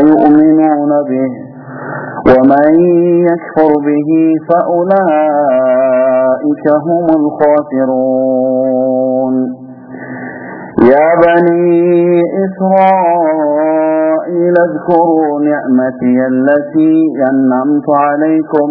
يؤمنون به. ومن يكفر به فأولئك هم الخاسرون. يا بني إسرائيل اذكروا نعمتي التي أنعمت عليكم.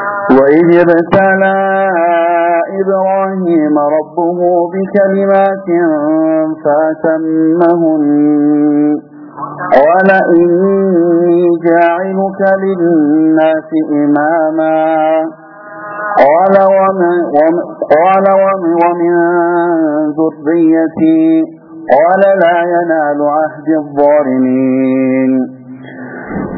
وإذ ابتلى إبراهيم ربه بكلمات فأتمهن قال إني جاعلك للناس إماما. قال ومن, قال ومن, ومن ذريتي. قال لا ينال عهد الظالمين.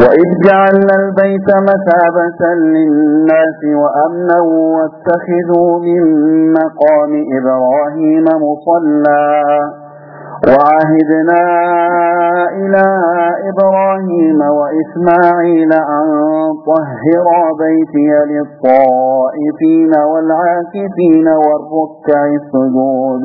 وإذ جعلنا البيت مثابة للناس وأمنا واتخذوا من مقام إبراهيم مصلى وعهدنا إلى إبراهيم وإسماعيل أن طهر بيتي للطائفين والعاكفين والركع السجود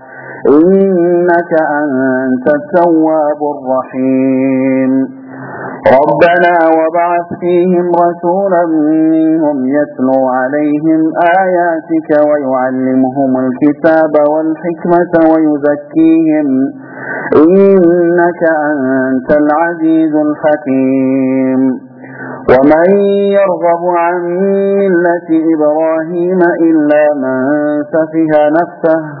إنك أنت التواب الرحيم. ربنا وابعث فيهم رسولا منهم يتلو عليهم آياتك ويعلمهم الكتاب والحكمة ويزكيهم. إنك أنت العزيز الحكيم. ومن يرغب عن ملة إبراهيم إلا من سفه نفسه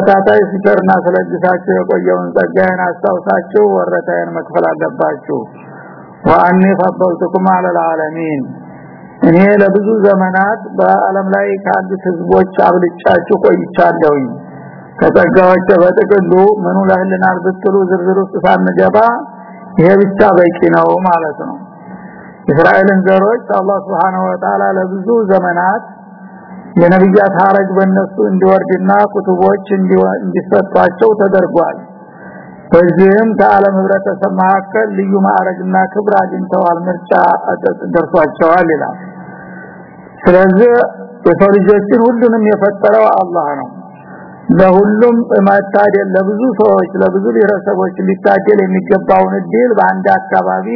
በተከታታይ ሲሰርና ስለግሳችሁ የቆየውን ጸጋዬን አስታውሳችሁ ወረታዬን መክፈል አለባችሁ። ወአኒ ፈበልቱኩም አለልዓለሚን። እኔ ለብዙ ዘመናት በአለም ላይ ካሉት ህዝቦች አብልጫችሁ ቆይቻለሁኝ። ከጸጋዎች በጥቅሉ ምኑ ለህልናል ብትሉ ዝርዝር ውስጥ ሳንገባ ይሄ ብቻ በቂ ነው ማለት ነው። እስራኤልን ዘሮች አላህ Subhanahu Wa ለብዙ ዘመናት የነብያት ሐረግ በእነሱ እንዲወርድና ኩቱቦች እንዲሰጧቸው ተደርጓል። በዚህም ከዓለም ህብረተሰብ መካከል ልዩ ማዕረግና ክብር አግኝተዋል ምርጫ ደርሷቸዋል ይላል። ስለዚህ የሰው ልጆችን ሁሉንም የፈጠረው አላህ ነው። ለሁሉም ማታደል ለብዙ ሰዎች ለብዙ ብሔረሰቦች ሊታደል የሚገባውን እድል በአንድ አካባቢ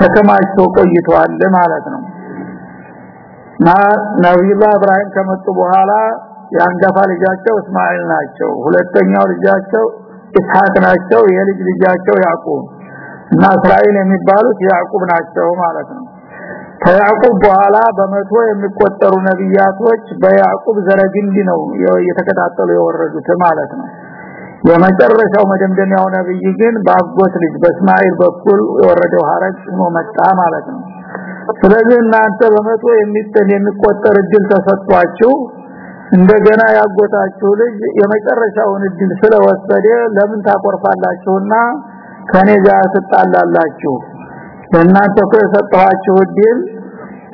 ተከማችቶ ቆይቷል ማለት ነው ነብዩላህ ኢብራሂም ከመጡ በኋላ የአንጋፋ ልጃቸው እስማኤል ናቸው። ሁለተኛው ልጃቸው ኢስሐቅ ናቸው። የልጅ ልጃቸው ያዕቁብ እና እስራኤል የሚባሉት ያዕቁብ ናቸው ማለት ነው። ከያዕቁብ በኋላ በመቶ የሚቆጠሩ ነብያቶች በያዕቁብ ዘረግንዲ ነው የተከታተሉ የወረዱት ማለት ነው። የመጨረሻው መደምደሚያው ነብይ ግን በአጎት ልጅ በእስማኤል በኩል የወረደው ሐረግ ሆኖ መጣ ማለት ነው ስለዚህ እናንተ በመቶ የሚጠን የሚቆጠር እድል ተሰጥቷችሁ እንደገና ያጎታችሁ ልጅ የመጨረሻውን እድል ስለወሰደ ለምን ታቆርፋላችሁና ከኔ ጋር ትጣላላችሁ? ለእናንተ እኮ የሰጠኋችሁ እድል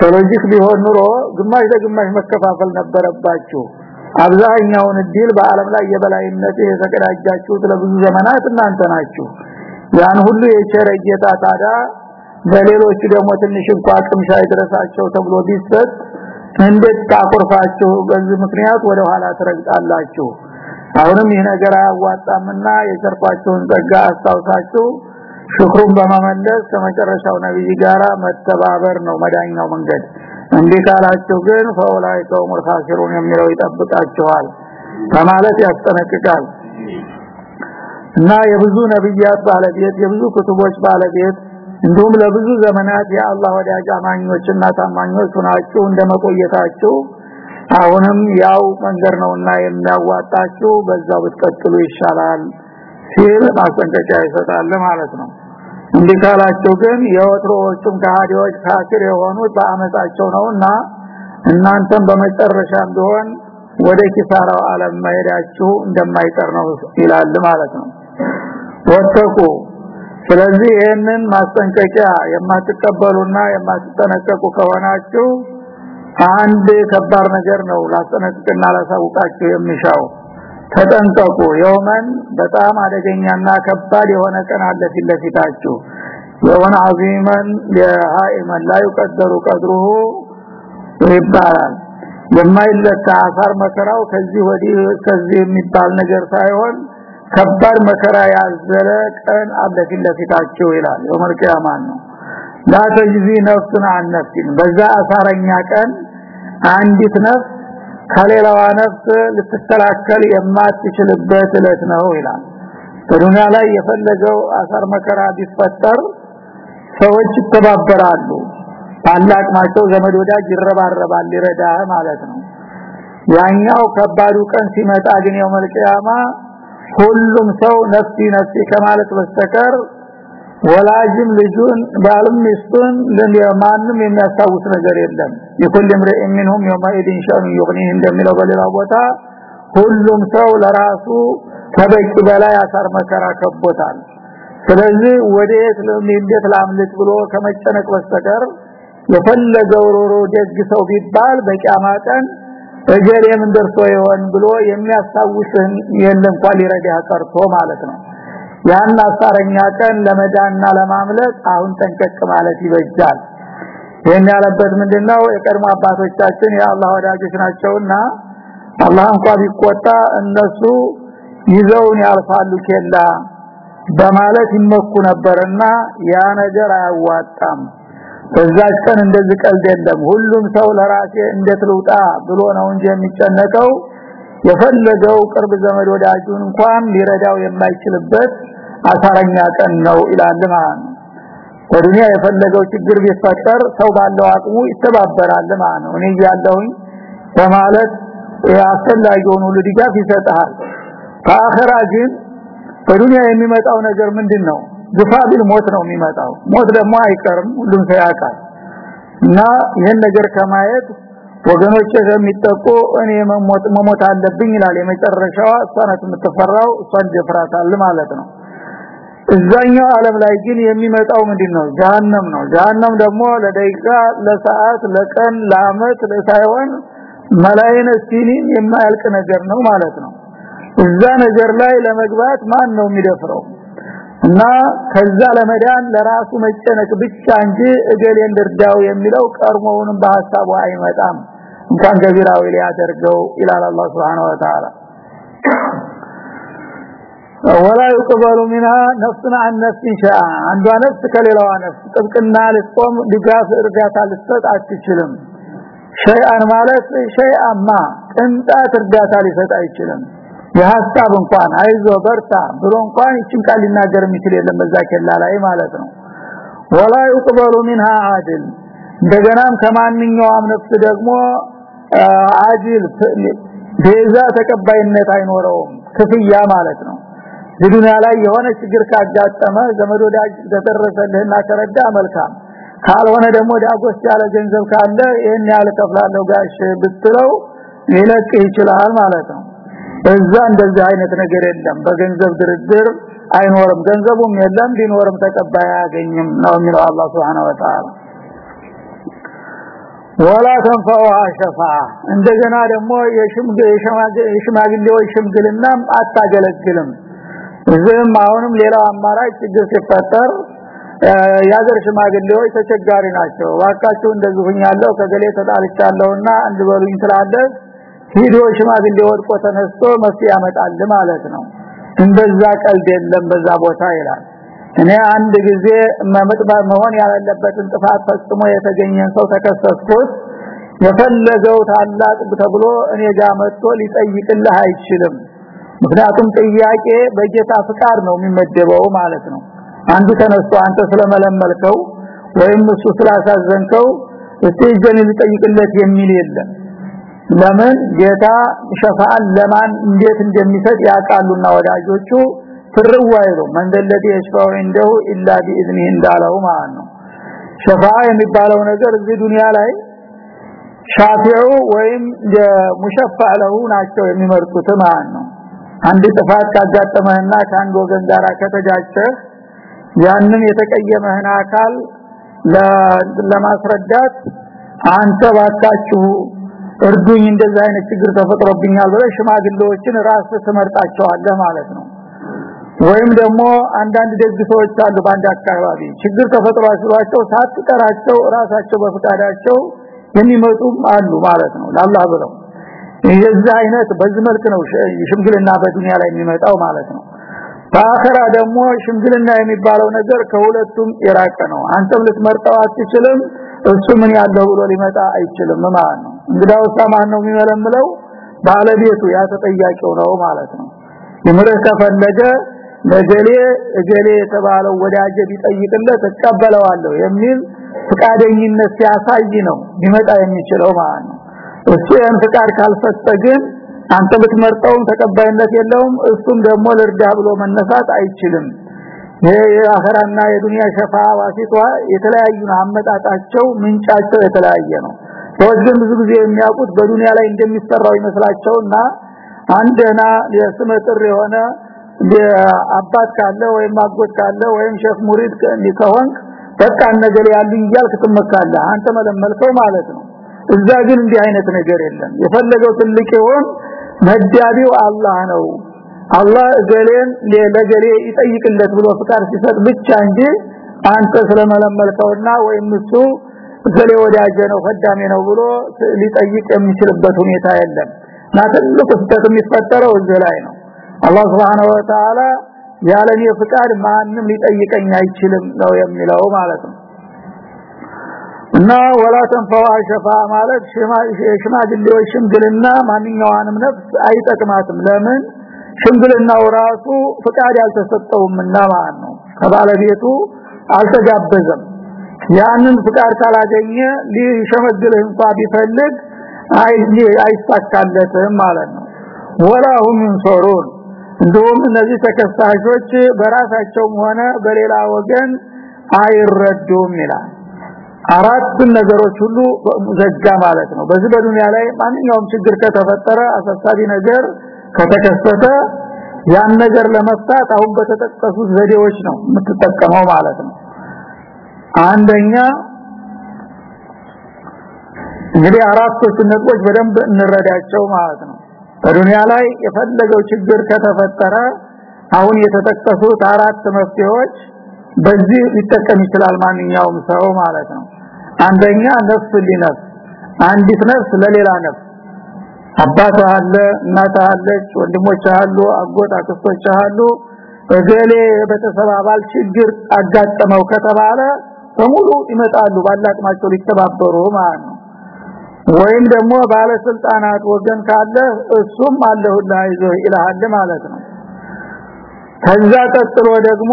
logic ቢሆን ኑሮ ግማሽ ለግማሽ መከፋፈል ነበረባችሁ። አብዛኛውን እድል በአለም ላይ የበላይነት የተቀዳጃችሁት ለብዙ ዘመናት እናንተ ናችሁ። ያን ሁሉ የቸረ ጌታ ታዲያ ለሌሎቹ ደግሞ ትንሽ እንኳን ቅምሻ ይድረሳቸው ተብሎ ቢሰጥ እንዴት ታቆርፋችሁ በዚህ ምክንያት ወደ ኋላ ትረግጣላችሁ። አሁንም ይህ ነገር አያዋጣምና የሰርፋችሁን ጸጋ አስታውሳችሁ ሽክሩን በመመለስ ከመጨረሻው ነብይ ጋራ መተባበር ነው መዳኛው መንገድ። እንዲህ ካላችሁ ግን ፈውላይከው ሙልኻሲሩን የሚለው ይጠብቃችኋል ከማለት ያስጠነቅቃል። እና የብዙ ነብያት ባለቤት የብዙ ክቱቦች ባለቤት እንዲሁም ለብዙ ዘመናት የአላህ ወዳጅ አማኞችና ታማኞች ሆናችሁ እንደመቆየታችሁ አሁንም ያው መንገድ ነውና የሚያዋጣችሁ በዛው ብትቀጥሉ ይሻላል ሲል ማስጠንቀቂያ ይሰጣል ማለት ነው። እንዲህ ካላቸው ግን የወትሮዎቹም ከሃዲዎች ካፊር የሆኑት በአመጻቸው ነውና እናንተም በመጨረሻም ቢሆን ወደ ኪሳራው ዓለም መሄዳችሁ እንደማይቀር ነው ይላል ማለት ነው። ወተቁ ስለዚህ ይህንን ማስጠንቀቂያ የማትቀበሉና የማትጠነቀቁ ከሆናችሁ አንድ ከባድ ነገር ነው ላስጠነቅቅና ላሳውቃችሁ የሚሻው። ተጠንቀቁ። የውመን በጣም አደገኛና ከባድ የሆነ ቀን አለ ፊትለፊታችሁ የሆነ አዚመን የሃይመን ላይ ቀደሩ ቀድሩሁ ይባላል። የማይለካ አሳር መከራው ከዚህ ወዲህ ከዚህ የሚባል ነገር ሳይሆን ከባድ መከራ ያዘለ ቀን አለ ፊትለፊታችሁ ይላል። የውመል ቂያማን ነው። ላ ተጅዚ ነፍስን አን ነፍሲን። በዛ አሳረኛ ቀን አንዲት ነፍስ ከሌላዋ ነፍስ ልትተላከል የማትችልበት እለት ነው ይላል። በዱንያ ላይ የፈለገው አሳር መከራ ቢፈጠር ሰዎች ይተባበራሉ። ባላቅማቸው ዘመድ ወዳጅ ይረባረባል ይረዳ ማለት ነው። ያኛው ከባዱ ቀን ሲመጣ ግን የውመል ቂያማ ሁሉም ሰው ነፍሲ ነፍሲ ከማለት በስተቀር ወላጅም ልጁን ባልም ሚስቱን ማንም የሚያስታውስ ነገር የለም የኩል ምርእ منهم يومئذ شأن يغنيه እንደሚለው በሌላ ቦታ ሁሉም ሰው ለራሱ ከበቂ በላይ አሳር መከራ ከቦታል ስለዚህ ወዴት ለምንዴት ላምልጥ ብሎ ከመጨነቅ በስተቀር የፈለገው ሮሮ ደግ ሰው ቢባል በቂያማ ቀን እገሌ ምን ደርሶ ይሆን ብሎ የሚያስታውስን የለም እንኳን ሊረዳ ቀርቶ ማለት ነው። ያን አሳረኛ ቀን ለመዳንና ለማምለጥ አሁን ጠንቀቅ ማለት ይበጃል። ይሄን ያለበት ምንድነው? የቀድሞ አባቶቻችን የአላህ ወዳጆች ናቸውና አላህ እንኳን ቢቆጣ እነሱ ይዘውን ያልፋሉ ኬላ በማለት ይመኩ ነበርና ያ ነገር አያዋጣም በዛች ቀን እንደዚህ ቀልድ የለም። ሁሉም ሰው ለራሴ እንዴት ልውጣ ብሎ ነው እንጂ የሚጨነቀው። የፈለገው ቅርብ ዘመድ ወዳጁን እንኳን ሊረዳው የማይችልበት አሳረኛ ቀን ነው ይላል ማለት ነው። በዱንያ የፈለገው ችግር ቢፈጠር ሰው ባለው አቅሙ ይተባበራል ማለት ነው። እኔ ያለሁኝ በማለት አስፈላጊውን ሁሉ ድጋፍ ይሰጣል። ከአኺራ ግን በዱንያ የሚመጣው ነገር ምንድነው ግፋ ቢል ሞት ነው የሚመጣው። ሞት ደግሞ አይቀርም ሁሉም ሰው ያውቃል። እና ይሄን ነገር ከማየት ወገኖች የሚጠቁ እኔ መሞት መሞት አለብኝ ይላል የመጨረሻዋ እሷ የምትፈራው እሷን ደፍራታል ማለት ነው። እዛኛው ዓለም ላይ ግን የሚመጣው ምንድነው? ጀሃነም ነው። ጀሃነም ደግሞ ለደቂቃ ለሰዓት ለቀን ለአመት ለሳይሆን መላይነ ሲኒን የማያልቅ ነገር ነው ማለት ነው። እዛ ነገር ላይ ለመግባት ማን ነው የሚደፍረው እና ከዛ ለመዳን ለራሱ መጨነቅ ብቻ እንጂ እገሌ እንድርዳው የሚለው ቀርሞውንም በሐሳቡ አይመጣም እንኳን ገቢራዊ ሊያደርገው ይላል አላህ Subhanahu Wa Ta'ala ولا يقبل منها نفس عن نفس شاء አንዷ ነፍስ ከሌላዋ ነፍስ ጥብቅና ልትቆም ድጋፍ እርዳታ ልትሰጥ አትችልም ሸይአን ማለት ሸይአማ ቅንጣት እርዳታ ሊሰጥ አይችልም የሐሳብ እንኳን አይዞ በርታ ብሎ እንኳን ይችን ቃል ሊናገር የሚችል የለም በዛ ከላ ላይ ማለት ነው ولا يقبل منها عادل እንደገናም ከማንኛውም ነፍስ ደግሞ አዲል ቤዛ ተቀባይነት አይኖረውም ክፍያ ማለት ነው ዱንያ ላይ የሆነ ችግር ካጋጠመ ዘመድ ወዳጅ ተደረሰልህና ተረዳ መልካም ካልሆነ ደግሞ ዳጎስ ያለ ገንዘብ ካለ ይሄን ያህል ከፍላለሁ ጋሽ ብትለው ሊለቅ ይችላል ማለት ነው እዛ እንደዚህ አይነት ነገር የለም። በገንዘብ ድርድር አይኖርም። ገንዘቡም የለም ቢኖርም ተቀባይ አያገኝም ነው የሚለው አላህ Subhanahu Wa Ta'ala ወላ ተንፈውሃ ሸፋ። እንደገና ደግሞ የሽማግሌዎች ሽምግልናም አታገለግልም። እዚህም አሁንም ሌላው አማራጭ ችግር ሲፈጠር ያገር ሽማግሌዎች ተቸጋሪ ናቸው። ዋካቸው እንደዚህ ሁኛለሁ ከገሌ ተጣልቻለሁና እንድበሉኝ ስላለህ ሂዶ ሽማግሌ ወድቆ ተነስቶ መፍትሄ ያመጣል ማለት ነው። እንደዛ ቀልድ የለም በዛ ቦታ ይላል። እኔ አንድ ጊዜ መመጥባ መሆን ያለበትን ጥፋት ፈጽሞ የተገኘን ሰው ተከሰስኩት። የፈለገው ታላቅ ተብሎ እኔ ጋር መጥቶ ሊጠይቅልህ አይችልም። ምክንያቱም ጥያቄ በጌታ ፍቃድ ነው የሚመደበው ማለት ነው። አንዱ ተነስቶ አንተ ስለመለመልከው ወይም እሱ ስላሳዘንከው እስቲ ጀን ሊጠይቅለት የሚል የለም ለምን ጌታ ሸፋዓን ለማን እንዴት እንደሚሰጥ ያውቃሉና ወዳጆቹ? ፍርዋይሩ መንደለቲ የሽፋው እንደው ኢላ ቢኢዝኒህ እንዳለው ማለት ነው። ሸፋዓ የሚባለው ነገር እዚህ ዱንያ ላይ ሻፊዑ ወይም ሙሸፋዕ ለሁ ናቸው የሚመርጡት ማለት ነው። አንድ ጥፋት ካጋጠመህና ከአንድ ወገን ጋር ከተጋጨህ ያንን የተቀየመህን አካል ለማስረዳት አንተ ባካችሁ እርዱኝ እንደዛ አይነት ችግር ተፈጥሮብኛል ብለህ ሽማግሌዎችን ራስ ትመርጣቸዋለህ ማለት ነው። ወይም ደግሞ አንዳንድ ደግ ሰዎች አሉ በአንድ አካባቢ። ችግር ተፈጥሯቸው ሳትጠራቸው ራሳቸው በፍቃዳቸው የሚመጡም አሉ ማለት ነው። ለአላህ ብለው የዚህ አይነት በዚህ መልክ ነው ሽምግልና በዱንያ ላይ የሚመጣው ማለት ነው። በአኸራ ደግሞ ሽምግልና የሚባለው ነገር ከሁለቱም የራቀ ነው። አንተም ልትመርጠው አትችልም እሱ ምን ያለው ብሎ ሊመጣ አይችልም ማለት ነው እንግዳው ማን ነው የሚመለምለው ባለቤቱ ያ ተጠያቂው ነው ማለት ነው። ይምርህ ከፈለገ ለገሌ እገሌ የተባለው ወዳጀ ቢጠይቅለት ተቀበለዋለሁ የሚል ፍቃደኝነት ሲያሳይ ነው ሊመጣ የሚችለው ማለት ነው። እሱ ያን ፍቃድ ካልሰጠ ግን አንተ ብትመርጠውም ተቀባይነት የለውም እሱም ደግሞ ለርዳ ብሎ መነሳት አይችልም። የአኸራና የዱንያ ሸፋ ዋሲቷ የተለያዩ አመጣጣቸው ምንጫቸው የተለያየ ነው ሰዎች ግን ብዙ ጊዜ የሚያውቁት በዱንያ ላይ እንደሚሰራው ይመስላቸውና አንደና የስመጥር የሆነ አባት ካለ ወይም አጎት ካለ ወይም ሼፍ ሙሪድ ከሆን በቃ ነገር ያሉኝ እያልክ ትመካለህ። አንተ መለመልከው ማለት ነው። እዛ ግን እንዲህ አይነት ነገር የለም። የፈለገው ትልቅ ይሆን መዳቢው አላህ ነው። አላህ ገሌን ለገሌ ይጠይቅለት ብሎ ፍቃድ ሲሰጥ ብቻ እንጂ አንተ ስለመለመልከውና ወይም እሱ ገሌ ወዳጀ ነው ፈዳሜ ነው ብሎ ሊጠይቅ የሚችልበት ሁኔታ የለም። እና ትልቁ የሚፈጠረው እዚህ ላይ ነው። አላህ Subhanahu Wa Ta'ala ያለኔ ፍቃድ ማንም ሊጠይቀኝ አይችልም ነው የሚለው ማለት ነው። እና ወላ ተንፈዋ ሸፋ ማለት ሽማግሌዎች ሽምግልና ማንኛውንም ነፍስ አይጠቅማትም። ለምን? ሽምግልናው ራሱ ፍቃድ ያልተሰጠውምና ማለት ነው። ከባለቤቱ አልተጋበዘም ያንን ፍቃድ ካላገኘ ሊሸመግልህ እንኳን ቢፈልግ አይ አይሳካለትም ማለት ነው። ወላሁም ይንሶሩን እንደውም እነዚህ ተከሳሾች በራሳቸውም ሆነ በሌላ ወገን አይረዱም ይላል። አራት ነገሮች ሁሉ ዘጋ ማለት ነው። በዚህ በዱንያ ላይ ማንኛውም ችግር ከተፈጠረ አሳሳቢ ነገር ከተከሰተ ያን ነገር ለመፍታት አሁን በተጠቀሱት ዘዴዎች ነው የምትጠቀመው ማለት ነው አንደኛ እንግዲህ አራቶቹ ነጥቦች በደንብ እንረዳቸው ማለት ነው። በዱንያ ላይ የፈለገው ችግር ከተፈጠረ አሁን የተጠቀሱት አራት መፍትሄዎች በዚህ ሊጠቀም ይችላል ማንኛውም ሰው ማለት ነው። አንደኛ ነፍስ ሊነፍስ አንዲት ነፍስ ለሌላ ነፍስ። አባት አለ እናት አለች ወንድሞች አሉ አጎት አክስቶች አሉ። እገሌ ቤተሰብ አባል ችግር አጋጠመው ከተባለ በሙሉ ይመጣሉ ባላቅማቸው ሊተባበሩ ማለት ነው። ወይም ደግሞ ባለስልጣናት ወገን ካለ እሱም አለሁላ ይዞ ይላል ማለት ነው። ከዛ ቀጥሎ ደግሞ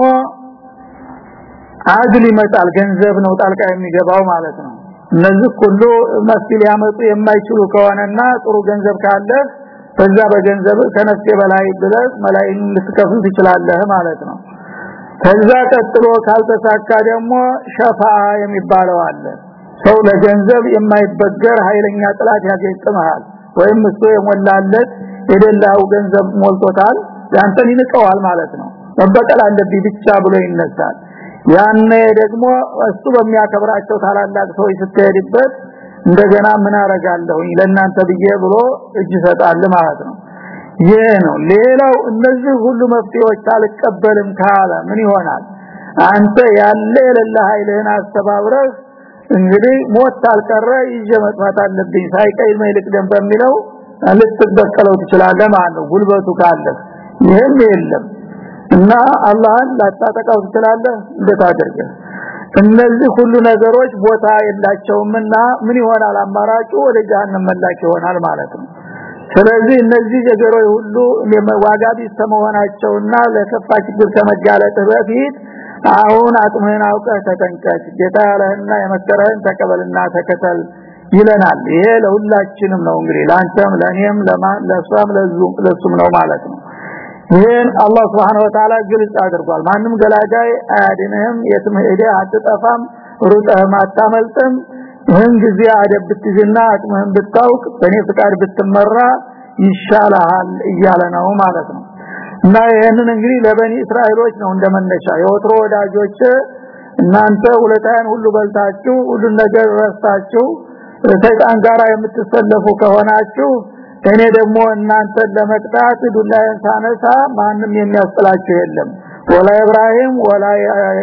አድል ይመጣል ገንዘብ ነው ጣልቃ የሚገባው ማለት ነው። እነዚህ ሁሉ መስል ያመጡ የማይችሉ ከሆነና ጥሩ ገንዘብ ካለ በዛ በገንዘብ ከነፍሴ በላይ ብለህ መላይን ልትከፍል ትችላለህ ማለት ነው ከዛ ቀጥሎ ካልተሳካ ደግሞ ሸፋ የሚባለው አለ። ሰው ለገንዘብ የማይበገር ኃይለኛ ጥላት ያገኝጥማል ወይም እሱ የሞላለት የደላው ገንዘብ ሞልቶታል ያንተን ይንቀዋል ማለት ነው። መበቀል አለብኝ ብቻ ብሎ ይነሳል። ያኔ ደግሞ እሱ በሚያከብራቸው ታላላቅ ሰዎች ስትሄድበት እንደገና ምን አረጋለሁኝ ለእናንተ ብዬ ብሎ እጅ ሰጣል ማለት ነው ይሄ ነው። ሌላው እነዚህ ሁሉ መፍትሄዎች አልቀበልም ካለ ምን ይሆናል? አንተ ያለ የሌለ ኃይልህን አስተባብረህ እንግዲህ ሞት አልቀረ ይዤ መጥፋት አለብኝ ሳይቀይ መልክ ደም በሚለው ልትበቀለው ትችላለህ ማለት ነው። ጉልበቱ ካለ ይሄም የለም። እና አላህን ላታጠቃው ትችላለህ? አድርገህ? እነዚህ ሁሉ ነገሮች ቦታ የላቸውምና ምን ይሆናል? አማራጩ ወደ ጀሃነም መላክ ይሆናል ማለት ነው ስለዚህ እነዚህ ነገሮች ሁሉ ዋጋ ቢስ ለከፋ ችግር ከመጋለጥ በፊት አሁን አቅምህን አውቀህ ተጠንቀቅ። ጌታ ያለህና የመከረህን ተቀበልና ተከተል ይለናል። ይሄ ለሁላችንም ነው እንግዲህ ላንተም ለኔም ለሷም ለሱም ነው ማለት ነው። ይሄን አላህ Subhanahu Wa Ta'ala ግልጽ አድርጓል። ማንም ገላጋይ አያድንህም የትም ሄደህ አትጠፋም ሩጠህም አታመልጥም ይህን ጊዜ አደብ ብትይዝና አቅምህን ብታውቅ በእኔ ፍቃድ ብትመራ ይሻላል እያለ ነው ማለት ነው። እና ይሄንን እንግዲህ ለበኒ እስራኤሎች ነው እንደመነሻ የወትሮ ወዳጆች እናንተ ሁለታን ሁሉ በልታችሁ ሁሉ ነገር ረስታችሁ ሰይጣን ጋራ የምትሰለፉ ከሆናችሁ እኔ ደግሞ እናንተ ለመቅጣት ዱላዬን ሳነሳ ማንም የሚያስጥላችሁ የለም። ወላ ኢብራሂም ወላ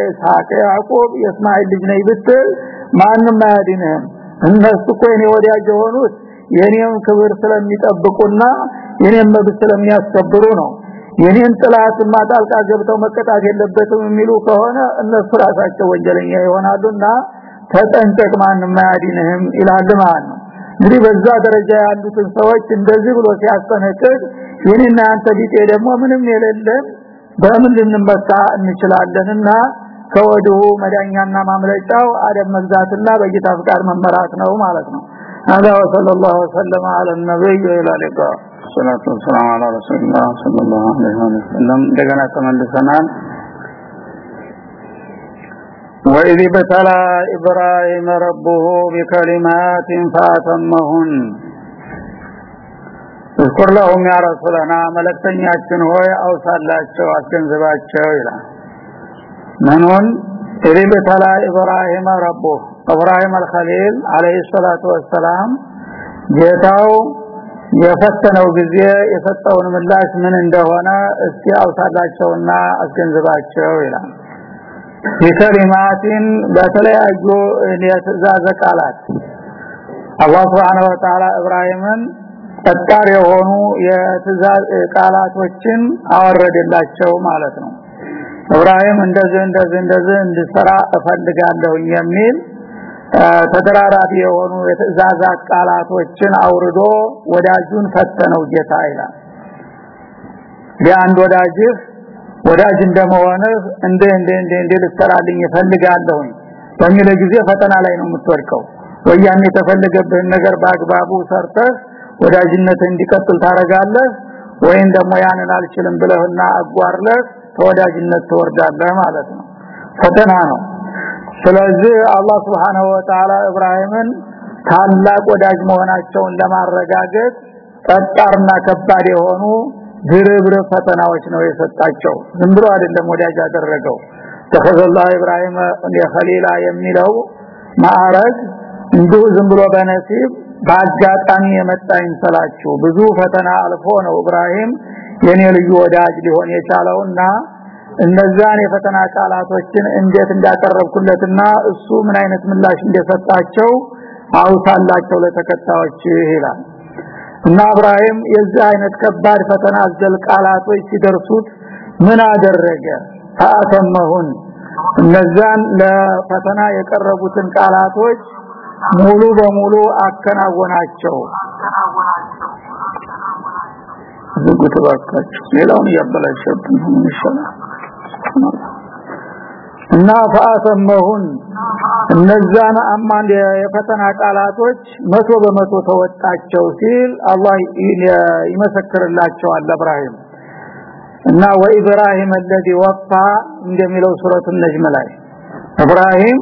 ኢስሐቅ ያዕቆብ የእስማኤል ልጅ ነኝ ብትል ማንም አያድንህም እነሱ እኮ እኔ ወዲያጅ የሆኑት የኔን ክብር ስለሚጠብቁና የኔን መብት ስለሚያስከብሩ ነው። የኔን ጥላት ማጣልቃ ገብተው መቀጣት የለበትም የሚሉ ከሆነ እነሱ ራሳቸው ወንጀለኛ ይሆናሉና ተጠንቀቅ ማንም አያድንህም ይላል ማለት ነው። እንግዲህ በዛ ደረጃ ያሉትን ሰዎች እንደዚህ ብሎ ሲያስጠነቅቅ የኔና አንተ ቢጤ ደግሞ ምንም የሌለን በምን ልንመካ እንችላለንና ከወዲሁ መዳኛና ማምለጫው አደም መግዛትና በጌታ ፍቃድ መመራት ነው ማለት ነው። هذا وصلى الله وسلم على النبي ሰላቱ ሰላም አለ ረሱልና ሰለላሁ ዐለይሂ ወሰለም። እንደገና ተመልሰናል። وإذ ابتلى إبراهيم ربه بكلمات فأتمهن اذكر لهم يا رسولنا ሆይ አውሳላቸው አስገንዝባቸው ይላል። መኖን ኢሪብ ተላ ኢብራሂም ረቦ ኢብራሂም አልኸሊል አለይሂ ሰላቱ ወሰላም ጌታው የፈተነው ጊዜ የሰጠውን ምላሽ ምን እንደሆነ እስቲ አውሳላቸውና አስገንዝባቸው ይላል። በከሊማቲን በተለያዩ የትእዛዘ ቃላት አላህ Subhanahu Wa Ta'ala ኢብራሂምን ጠጣር የሆኑ የትእዛዝ ቃላቶችን አወረደላቸው ማለት ነው። ኢብራሂም እንደዚህ እንደዚህ እንደዚህ እንድሰራ እፈልጋለሁ የሚል ተደራራቢ የሆኑ የትእዛዝ ቃላቶችን አውርዶ ወዳጁን ፈተነው ጌታ ይላል። ቢአንድ ወዳጅህ ወዳጅ እንደመሆንህ እንደ እንደ እንደ እንደ ልትሰራልኝ እፈልጋለሁ በሚል ጊዜ ፈተና ላይ ነው የምትወድቀው። ወያን የተፈለገብህን ነገር በአግባቡ ሰርተህ ወዳጅነት እንዲቀጥል ታረጋለህ ወይም ደግሞ ያንን አልችልም ብለህና አጓርለህ ተወዳጅነት ትወርዳለህ ማለት ነው። ፈተና ነው። ስለዚህ አላህ Subhanahu Wa Ta'ala ኢብራሂምን ታላቅ ወዳጅ መሆናቸውን ለማረጋገጥ ጠጣርና ከባድ የሆኑ ድርብር ፈተናዎች ነው የሰጣቸው። ዝም ብሎ አይደለም ወዳጅ ያደረገው። ተኸዘላህ ኢብራሂም የኸሊላ የሚለው ማዕረግ እንዲሁ ዝም ብሎ በነሲብ በአጋጣሚ የመጣ ይንሰላችሁ ብዙ ፈተና አልፎ ነው ኢብራሂም የኔ ልዩ ወዳጅ ሊሆን የቻለውና እነዛን የፈተና ቃላቶችን እንዴት እንዳቀረብኩለትና እሱ ምን አይነት ምላሽ እንደሰጣቸው አውሳላቸው ለተከታዮች ይላል። እና ኢብራሂም የዚህ አይነት ከባድ ፈተና አዘል ቃላቶች ሲደርሱት ምን አደረገ? ታተመሁን እነዛን ለፈተና የቀረቡትን ቃላቶች ሙሉ በሙሉ አከናወናቸው ዝጉት ባካችሁ ሌላውን እያበላሸብን ምን ይሻላል እና ፈአተመሁን እነዛን አማን የፈተና ቃላቶች መቶ በመቶ ተወጣቸው ሲል አላህ ይመሰክርላቸዋል ለኢብራሂም እና ወኢብራሂም الذي وفى እንደሚለው ሱረቱ ነጅም ላይ ኢብራሂም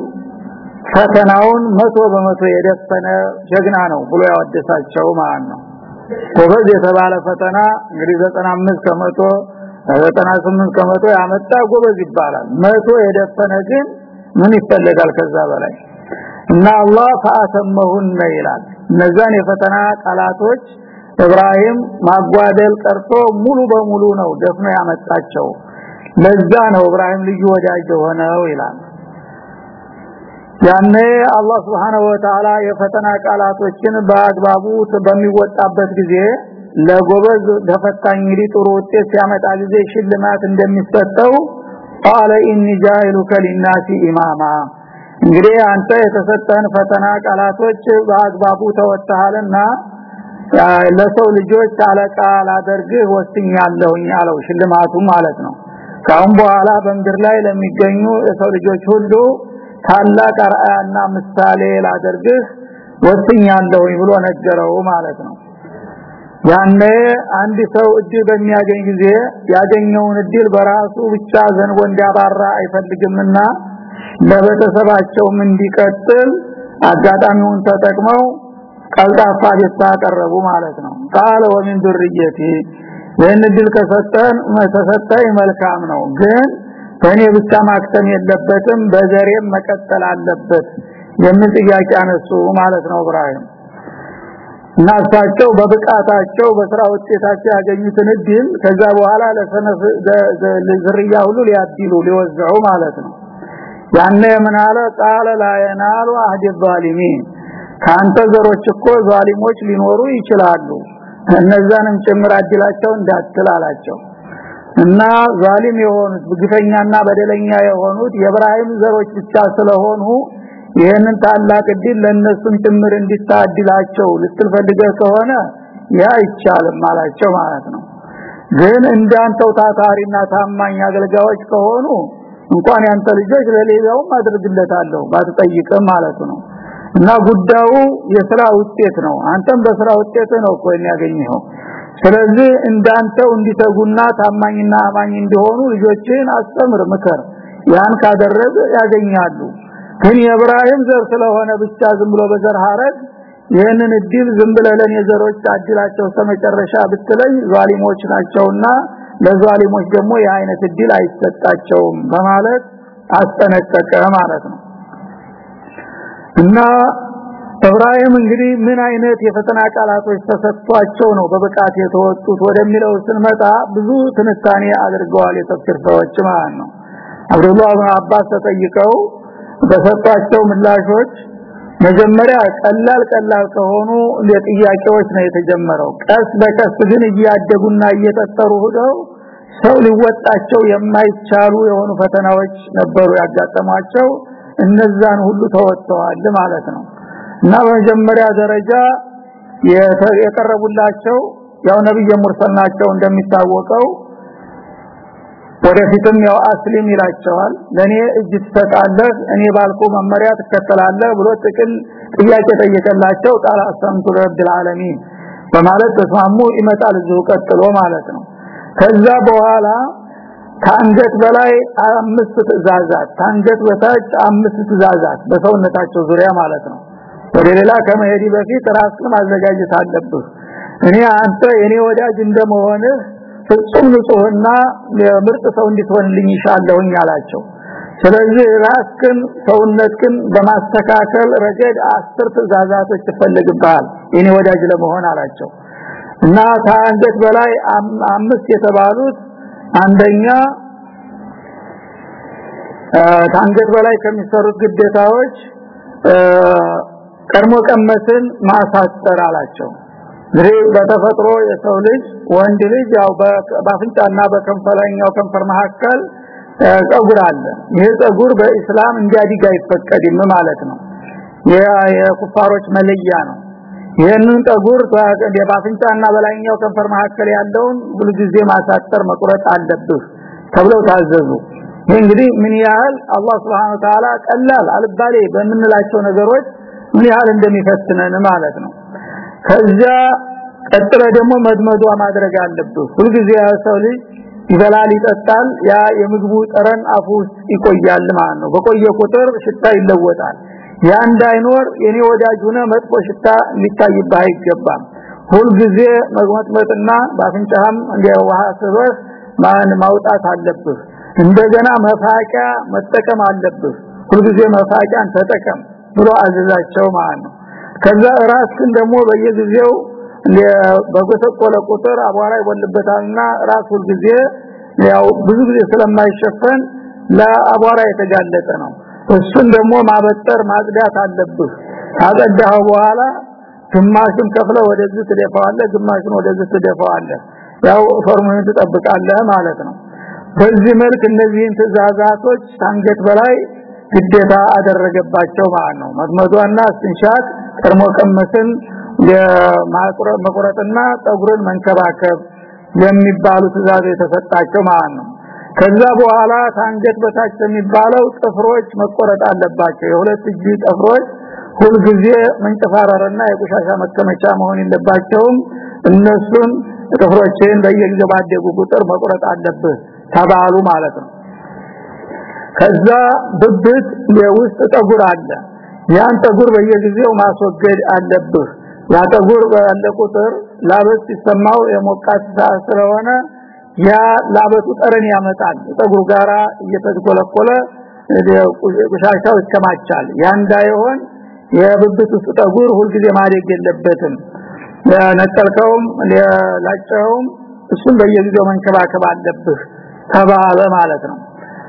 ፈተናውን መቶ በመቶ የደፈነ ጀግና ነው ብሎ ያወደሳቸው ማለት ነው ጎበዝ የተባለ ፈተና እንግዲህ 95 ከመቶ 98 ከመቶ ያመጣ ጎበዝ ይባላል። መቶ የደፈነ ግን ምን ይፈልጋል ከዛ በላይ? እና አላህ ፈአተመሁን ይላል። እነዛን የፈተና ቃላቶች ኢብራሂም ማጓደል ቀርቶ ሙሉ በሙሉ ነው ደፍኖ ያመጣቸው። ለዛ ነው ኢብራሂም ልዩ ወዳጅ ሆነው ይላል ያኔ አላህ Subhanahu Wa Ta'ala የፈተና ቃላቶችን በአግባቡ በሚወጣበት ጊዜ ለጎበዝ ተፈታኝ ጥሩ ውጤት ሲያመጣ ጊዜ ሽልማት እንደሚሰጠው ቃለ ኢኒ ጃኢሉከ ሊናሲ ኢማማ። እንግዲህ አንተ የተሰጠን ፈተና ቃላቶች በአግባቡ ተወጣሃልና ለሰው ልጆች አለቃ ላደርግህ ወስኛለሁኝ አለው ሽልማቱ ማለት ነው። ካሁን በኋላ በምድር ላይ ለሚገኙ የሰው ልጆች ሁሉ ታላቅ አርአያና ምሳሌ ላደርግህ ወስኛለሁ ብሎ ነገረው ማለት ነው። ያኔ አንድ ሰው እድል በሚያገኝ ጊዜ ያገኘውን እድል በራሱ ብቻ ዘንቦ እንዲያባራ አይፈልግምና ለቤተሰባቸውም እንዲቀጥል አጋጣሚውን ተጠቅመው ቀልጣፋ ደስታ ቀረቡ ማለት ነው። ቃለ ወሚን ዱርየቲ ይህን እድል ከሰጠን መሰሰጠኝ መልካም ነው። ግን በእኔ ብቻ ማክተም የለበትም በዘሬም መቀጠል አለበት የሚል ጥያቄ አነሱ ማለት ነው ኢብራሂም እና እሳቸው በብቃታቸው በስራ ውጤታቸው ያገኙትን እድል ከዛ በኋላ ለሰነፍ ለዝርያ ሁሉ ሊያድሉ ሊወዘው ማለት ነው። ያነ አለ? ቃለ ላ የናሉ አህድ ዛሊሚን። ካንተ ዘሮች እኮ ዛሊሞች ሊኖሩ ይችላሉ። እነዛንም ጭምር አድላቸው እንዳትላላቸው እና ዛሊም የሆኑት ግፈኛና በደለኛ የሆኑት የኢብራሂም ዘሮች ብቻ ስለሆኑ ይህንን ታላቅ እድል ለነሱም ጭምር እንዲታድላቸው ልትፈልገ ከሆነ ያ ይቻልም አላቸው ማለት ነው። ግን እንዳንተው ታታሪና ታማኝ አገልጋዮች ከሆኑ እንኳን ያንተ ልጆች ለሌላውም አድርግለታለሁ ባትጠይቅም ማለት ነው። እና ጉዳዩ የስራ ውጤት ነው። አንተም በስራ ውጤት ነው እኮ የሚያገኘው ስለዚህ እንዳንተው እንዲተጉና ታማኝና አማኝ እንዲሆኑ ልጆችን አስተምር ምከር። ያን ካደረገ ያገኛሉ። ግን የኢብራሂም ዘር ስለሆነ ብቻ ዝም ብሎ በዘር ሐረግ ይህንን እድል ዝም ብለ ለኔ አድላቸው ተመጨረሻ ብትለኝ ዛሊሞች ናቸውና ለዛሊሞች ደግሞ የአይነት እድል አይሰጣቸውም በማለት አስጠነቀቀ ማለት ነው። እና ኢብራሂም እንግዲህ ምን አይነት የፈተና ቃላቶች ተሰጥቷቸው ነው በብቃት የተወጡት ወደሚለው ስንመጣ ብዙ ትንታኔ አድርገዋል የተፍሲር ሰዎች ማለት ነው። አብዱላህ ኢብኑ አባስ ተጠይቀው በሰጧቸው ምላሾች መጀመሪያ ቀላል ቀላል ከሆኑ ለጥያቄዎች ነው የተጀመረው። ቀስ በቀስ ግን እያደጉና እየተጠሩ ሄደው ሰው ሊወጣቸው የማይቻሉ የሆኑ ፈተናዎች ነበሩ ያጋጠሟቸው። እነዛን ሁሉ ተወጥተዋል ማለት ነው እና በመጀመሪያ ደረጃ የቀረቡላቸው ያው ነብይ ሙርሰል ናቸው እንደሚታወቀው። ወደፊትም ያው አስሊም ይላቸዋል። ለኔ እጅ ትሰጣለህ እኔ ባልኩ መመሪያ ትከተላለህ ብሎ ጥቅል ጥያቄ ጠየቀላቸው። ቃል አሰምቱ ረብል ዓለሚን በማለት ተስማሙ ይመጣል። እዚሁ ቀጥሎ ማለት ነው። ከዛ በኋላ ታንገት በላይ አምስት ትእዛዛት ታንገት በታች አምስት ትእዛዛት በሰውነታቸው ዙሪያ ማለት ነው ወደ ሌላ ከመሄድ በፊት ራስን ማዘጋጀት አለብህ። እኔ አንተ የኔ ወዳጅ እንደመሆንህ ፍጹም ንጹህና ምርጥ ሰው እንድትሆንልኝ ይሻለሁኝ አላቸው። ስለዚህ ራስክን ሰውነትክን በማስተካከል ረገድ አስር ትእዛዛቶች ይፈልግብሃል የኔ ወዳጅ ለመሆን አላቸው። እና ታንገት በላይ አምስት የተባሉት አንደኛ ታንገት በላይ ከሚሰሩት ግዴታዎች ቀድሞ ቀመስን ማሳጠር አላቸው። እንግዲህ በተፈጥሮ የሰው ልጅ ወንድ ልጅ ያው በአፍንጫና በከንፈረኛው ከንፈር መካከል ጸጉር አለ። ይህ ጸጉር በእስላም እንዲያድግ አይፈቀድም ማለት ነው። የኩፋሮች መለያ ነው። ይህንን ጸጉር በአፍንጫና በላይኛው ከንፈር መካከል ያለውን ሁሉ ጊዜ ማሳጠር መቁረጥ አለብህ ተብለው ታዘዙ። ይህ እንግዲህ ምን ያህል አላህ Subhanahu Wa ቀላል አልባሌ በምንላቸው ነገሮች ምን ያህል እንደሚፈትነን ማለት ነው። ከዛ ቀጥለ ደግሞ መድመዷ ማድረግ አለብህ። ሁልጊዜ ሰው ልጅ ይበላል ይጠጣል ያ የምግቡ ጠረን አፉ ውስጥ ይቆያል ማለት ነው። በቆየ ቁጥር ሽታ ይለወጣል። ያ እንዳይኖር የኔ ወዳጅ ሆነ መጥፎ ሽታ ሊታይብህ አይገባም። ሁልጊዜ መግመጥመጥና በአፍንጫህም እንደ ውሃ ማን ማውጣት አለብህ። እንደገና መፋቂያ መጠቀም አለብህ። ሁልጊዜ መፋቂያን ተጠቀም ብሎ አዘዛቸው ማለት ነው። ከዛ ራስን ደግሞ በየጊዜው በጎሰቆለ ቁጥር አቧራ ይውልበታልና ራስ ሁልጊዜ ያው ብዙ ጊዜ ስለማይሸፈን ለአቧራ የተጋለጠ ነው። እሱን ደግሞ ማበጠር ማጽዳት አለብህ። ካጸዳኸው በኋላ ግማሹን ከፍለህ ወደዚህ ትደፋዋለህ ግማሹን ወደዚህ ትደፋዋለህ። ያው ፎርሙን ትጠብቃለህ ማለት ነው። በዚህ መልክ እነዚህን ትእዛዛቶች ታንገት በላይ ግዴታ አደረገባቸው ማለት ነው። መጥመዷና እስንሻት ቀድሞ ቀመስን መቁረጥና ፀጉርን መንከባከብ የሚባሉ ትእዛዝ የተሰጣቸው ማለት ነው። ከዛ በኋላ ታንገት በታች የሚባለው ጥፍሮች መቆረጥ አለባቸው። የሁለት እጅ ጥፍሮች ሁልጊዜ መንጨፋረርና የቆሻሻ መከመቻ መሆን የለባቸውም። እነሱን ጥፍሮችን በየጊዜው ባደጉ ቁጥር መቁረጥ አለብህ ተባሉ ማለት ነው ከዛ ብብት የውስጥ ጠጉር አለ። ያን ጠጉር በየጊዜው ማስወገድ አለብህ። ያ ጠጉር ባለ ቁጥር ላበት ሲሰማው የሞቃት ስለሆነ ያ ላበቱ ጠረን ያመጣል። ጠጉሩ ጋራ እየተኮለኮለ ቆሻሻው ይከማቻል። ያ እንዳይሆን የብብት ውስጥ ጠጉር ሁልጊዜ ማደግ የለበትም። ነጠልከውም ላጨውም እሱን በየጊዜው መንከባከብ አለብህ ተባለ ማለት ነው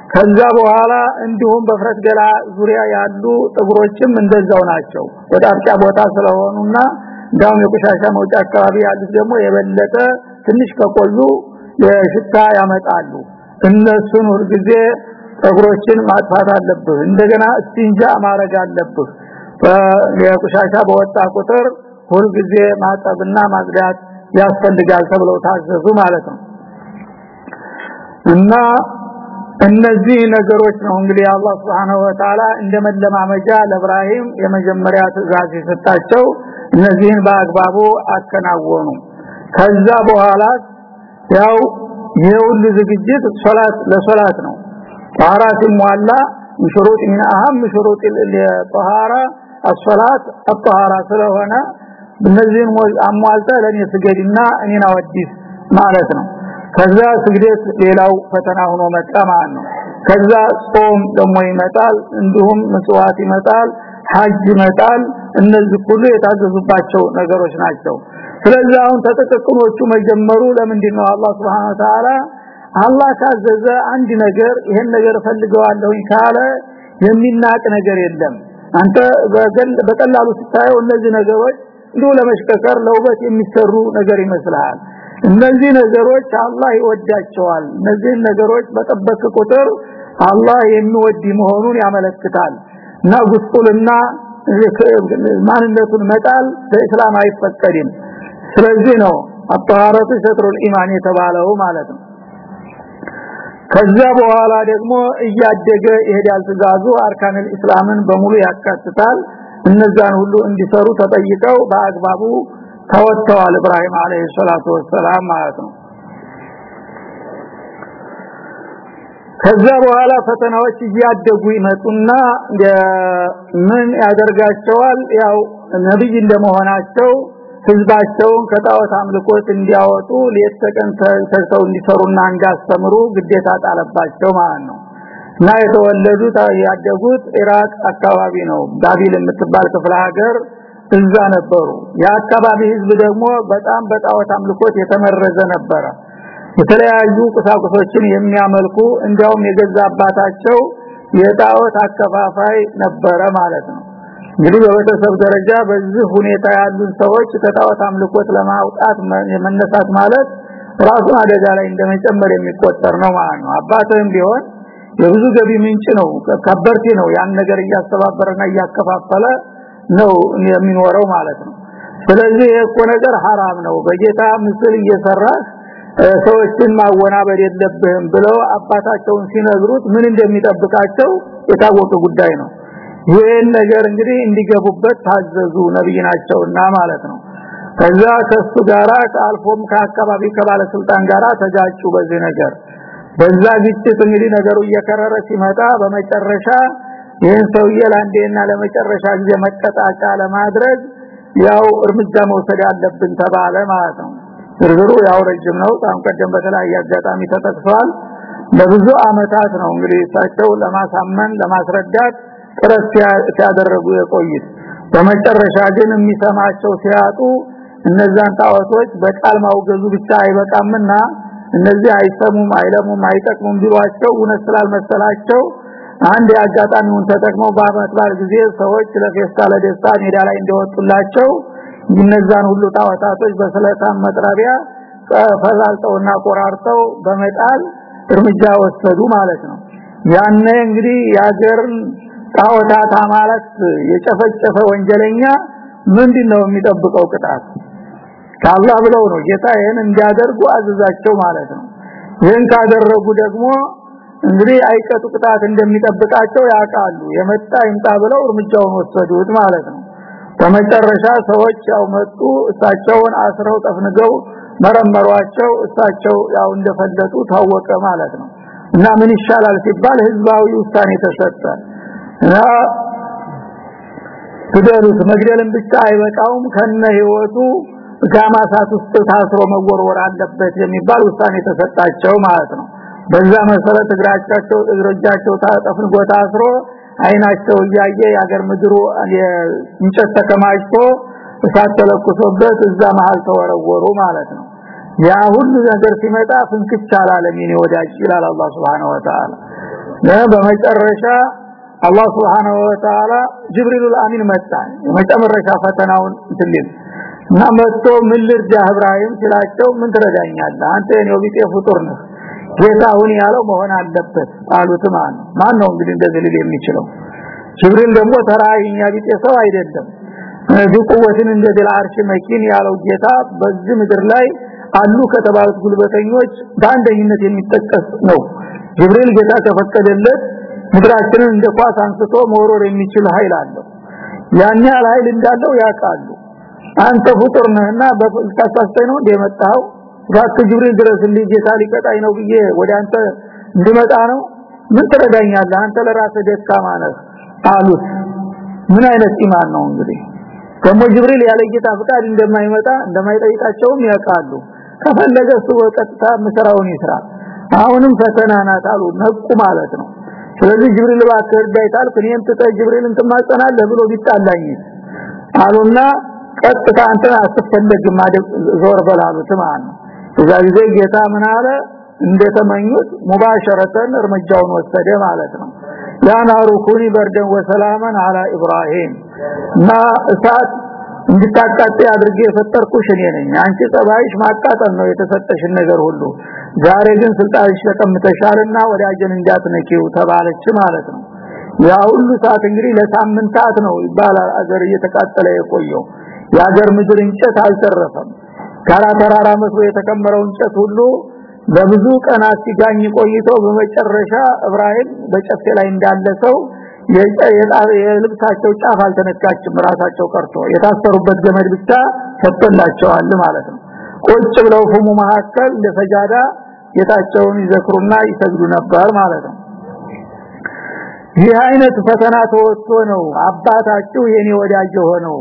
ከዛ በኋላ እንዲሁም በፍረት ገላ ዙሪያ ያሉ ጥጉሮችም እንደዛው ናቸው። ወደ ቦታ ስለሆኑና እንዳውም የቆሻሻ መውጫ አካባቢ ያሉት ደግሞ የበለጠ ትንሽ ከቆዩ የሽታ ያመጣሉ። እነሱን ሁልጊዜ ጥጉሮችን ማጥፋት አለብህ። እንደገና እስቲንጃ ማረግ አለብህ። የቆሻሻ በወጣ ቁጥር ሁልጊዜ ማጠብና ማጽዳት ያስፈልጋል ተብለው ታዘዙ ማለት ነው። እና እነዚህ ነገሮች ነው እንግዲህ አላህ Subhanahu Wa Ta'ala እንደመለማመጃ ለኢብራሂም የመጀመሪያ ትእዛዝ የሰጣቸው እነዚህን በአግባቡ አከናወኑ ከዛ በኋላ ያው የሁሉ ዝግጅት ሶላት ለሶላት ነው ጧራት ሟላ ሽሩጥ من اهم شروط الطهاره الصلاه الطهاره ስለሆነ እነዚህን አሟልተ ለኔ ስገድና እኔን አወዲስ ማለት ነው ከዛ ስግደት ሌላው ፈተና ሆኖ መጣ ማለት ነው። ከዛ ጾም ደግሞ ይመጣል እንዲሁም መስዋዕት ይመጣል ሐጅ ይመጣል። እነዚህ ሁሉ የታዘዙባቸው ነገሮች ናቸው። ስለዚህ አሁን ተጠቅቆቹ መጀመሩ ለምንድን ነው አላህ Subhanahu Ta'ala አላህ ካዘዘ አንድ ነገር ይሄን ነገር ፈልገዋለሁ ካለ የሚናቅ ነገር የለም። አንተ በቀላሉ ስታየው እነዚህ ነገሮች እንዲሁ ለመሽከከር ለውበት የሚሰሩ ነገር ይመስላል እነዚህ ነገሮች አላህ ይወዳቸዋል። እነዚህ ነገሮች በጠበቅ ቁጥር አላህ የሚወድ መሆኑን ያመለክታል። እና ጉስቁልና ማንነቱን መጣል በእስላም አይፈቀድም። ስለዚህ ነው አጣሃረቱ ሸጥሩል ኢማን የተባለው ማለት ነው። ከዛ በኋላ ደግሞ እያደገ ይሄዳል። ትእዛዙ አርካንል እስላምን በሙሉ ያካትታል። እነዛን ሁሉ እንዲሰሩ ተጠይቀው በአግባቡ ተወጥተዋል ኢብራሂም አለይሂ ሰላቱ ወሰላም ማለት ነው። ከዛ በኋላ ፈተናዎች እያደጉ ይመጡና ምን ያደርጋቸዋል? ያው ነብይ እንደመሆናቸው ህዝባቸውን ከጣዖት አምልኮት እንዲያወጡ ሌት ተቀን ተሰው እንዲሰሩና እንዲያስተምሩ ግዴታ ጣለባቸው ማለት ነው። እና የተወለዱት ያደጉት ኢራቅ አካባቢ ነው። ባቢል የምትባል ክፍለ ሀገር እዛ ነበሩ። የአካባቢ ህዝብ ደግሞ በጣም በጣዖት አምልኮት የተመረዘ ነበረ። የተለያዩ ቁሳቁሶችን የሚያመልኩ እንዲያውም የገዛ አባታቸው የጣዖት አከፋፋይ ነበረ ማለት ነው። እንግዲህ በቤተሰብ ደረጃ በዚህ ሁኔታ ያሉ ሰዎች ከጣዖት አምልኮት ለማውጣት መነሳት ማለት ራሱን አደጋ ላይ እንደመጨመር የሚቆጠር ነው ማለት ነው። አባትም ቢሆን የብዙ ገቢ ምንጭ ነው። ከበርቴ ነው ያን ነገር እያስተባበረና እያከፋፈለ ነው የሚኖረው ማለት ነው ስለዚህ እኮ ነገር حرام ነው በጌታ ምስል እየሰራህ ሰዎችን ማወናበድ የለብህም ብለው አባታቸውን ሲነግሩት ምን እንደሚጠብቃቸው የታወቀ ጉዳይ ነው ይህን ነገር እንግዲህ እንዲገቡበት ታዘዙ ነብይ ናቸውና ማለት ነው ከዛ ከሱ ጋራ ከአልፎም ከአካባቢ ከባለስልጣን ጋራ ተጋጩ በዚህ ነገር በዛ ግጭት እንግዲህ ነገሩ እየከረረ ሲመጣ በመጨረሻ ይህን ሰውዬ ለአንዴና ለመጨረሻ ጊዜ መቀጣጫ ለማድረግ ያው እርምጃ መውሰድ አለብን ተባለ ማለት ነው። ዝርዝሩ ያው ረጅም ነው። ቀደም በተለያየ አጋጣሚ ተጠቅሷል። ለብዙ አመታት ነው እንግዲህ እሳቸው ለማሳመን ለማስረዳት ጥረት ሲያደረጉ የቆዩት። በመጨረሻ ግን የሚሰማቸው ሲያጡ እነዛን ጣዖቶች በቃል ማውገዙ ብቻ አይበቃምና እነዚህ አይሰሙም አይለሙም አይጠቅሙም ቢሏቸው እውነት ስላልመሰላቸው አንድ የአጋጣሚውን ተጠቅመው በአመት ባል ጊዜ ሰዎች ለፌስታ ለደስታ ሜዳ ላይ እንደወጡላቸው እነዛን ሁሉ ጣዖታቶች በስለታም መጥረቢያ ፈላልጠውና ቆራርጠው በመጣል እርምጃ ወሰዱ ማለት ነው። ያነ እንግዲህ ያገርን ጣዖታት ማለት የጨፈጨፈ ወንጀለኛ ምንድነው የሚጠብቀው ቅጣት? ካላህ ብለው ነው ጌታ ይሄን እንዲያደርጉ አዘዛቸው ማለት ነው። ይሄን ካደረጉ ደግሞ እንግዲህ አይቀጡ ቅጣት እንደሚጠብቃቸው ያውቃሉ። የመጣ ይምጣ ብለው እርምጃውን ወሰዱት ማለት ነው። በመጨረሻ ሰዎች ያው መጡ እሳቸውን አስረው ጠፍንገው መረመሯቸው እሳቸው ያው እንደፈለጡ ታወቀ ማለት ነው። እና ምን ይሻላል ሲባል ህዝባዊ ውሳኔ ተሰጠ። እና ግደሉት መግደልን ብቻ አይበቃውም። ከነ ህይወቱ ጋማሳት ውስጥ ታስሮ መወርወር አለበት የሚባል ውሳኔ ተሰጣቸው ማለት ነው በዛ መሰረት እግራቸው እግሮቻቸው ታጠፍንጎ ታስሮ አይናቸው እያየ ያገር ምድሩ እንጨት ተከማችቶ እሳት ተለኩሶበት እዛ መሃል ተወረወሩ ማለት ነው። ያ ሁሉ ነገር ሲመጣ ፍንክች አላለም የኔ ወዳጅ ይላል አላህ Subhanahu Wa Ta'ala በመጨረሻ አላህ Subhanahu Wa Ta'ala ጅብሪል አሚን መጣ። የመጨረሻ ፈተናውን እንትልል እና መጥቶ ምን ልርዳ ምን ትረዳኛለህ? አንተ የኔ ቢጤ ፍጡር ነህ ጌታውን ያለው መሆን አለበት አሉት ማን? ማን ነው እንግዲህ እንደዚህ ሊል የሚችለው? ጅብሪል ደግሞ ተራይኛ ቢጤ ሰው አይደለም። እዚህ ቁወትን እንደ ድልአርሽ መኪን ያለው ጌታ በዚህ ምድር ላይ አሉ ከተባሉት ጉልበተኞች በአንደኝነት የሚጠቀስ ነው። ጅብሪል ጌታ ከፈቀደለት ምድራችንን እንደ ኳስ አንስቶ መወረር የሚችል ኃይል አለው። ያን ያህል ኃይል እንዳለው ያውቃሉ። አንተ ፍጡር ነህና በፍልሳሳስተኝ ነው እንደመጣው ጋት ጅብሪል ድረስልኝ ጌታ ሊቀጣኝ ነው ብዬ ወደ አንተ እንድመጣ ነው? ምን ትረዳኛለህ? አንተ ለራስህ ደካማ ነህ አሉት። ምን አይነት ኢማን ነው እንግዲህ? ደግሞ ጅብሪል ያለ ጌታ ፍቃድ እንደማይመጣ እንደማይጠይቃቸውም ያውቃሉ። ከፈለገ እሱ በቀጥታ መስራውን ይስራ። አሁንም ፈተና ናት አሉ። ነቁ ማለት ነው። ስለዚህ ጅብሪል ባከር ዳይታል ከኔም ተጠ ጅብሪልን ትማጸናለህ ብሎ ቢጣላኝ አሉና ቀጥታ አንተ አትፈለግም ዞር በላሉት ማለት ነው እዛ ጊዜ ጌታ ምን አለ? እንደተመኙት ሙባሸረተን እርምጃውን ወሰደ ማለት ነው። ያናሩ ኩኒ በርደን ወሰላመን አላ ኢብራሂም። እና እሳት እንድታቃጥ አድርጌ የፈጠርኩሽ እኔ ነኝ። አንቺ ጸባይሽ ማቃጠል ነው የተሰጠሽን ነገር ሁሉ። ዛሬ ግን ስልጣንሽ ተቀምጠሻልና ወዳጀን እንዳትነኪው ተባለች ማለት ነው። ያ ሁሉ ሰዓት እንግዲህ ለሳምንታት ነው ይባላል አገር እየተቃጠለ የቆየው። የአገር ምድር እንጨት አልተረፈም ጋራ ተራራ መስሎ የተከመረው እንጨት ሁሉ በብዙ ቀናት ሲጋኝ ቆይቶ በመጨረሻ እብራሂም በጨፌ ላይ እንዳለ ሰው የልብሳቸው ጫፍ አልተነካችም ራሳቸው ቀርቶ የታሰሩበት ገመድ ብቻ ተጠላቸዋል ማለት ነው። ቁጭ ብለው ፍሙ መካከል ለሰጃዳ ጌታቸውን ይዘክሩና ይሰግዱ ነበር ማለት ነው። ይህ አይነት ፈተና ተወጥቶ ነው አባታችሁ የኔ ወዳጅ ሆነው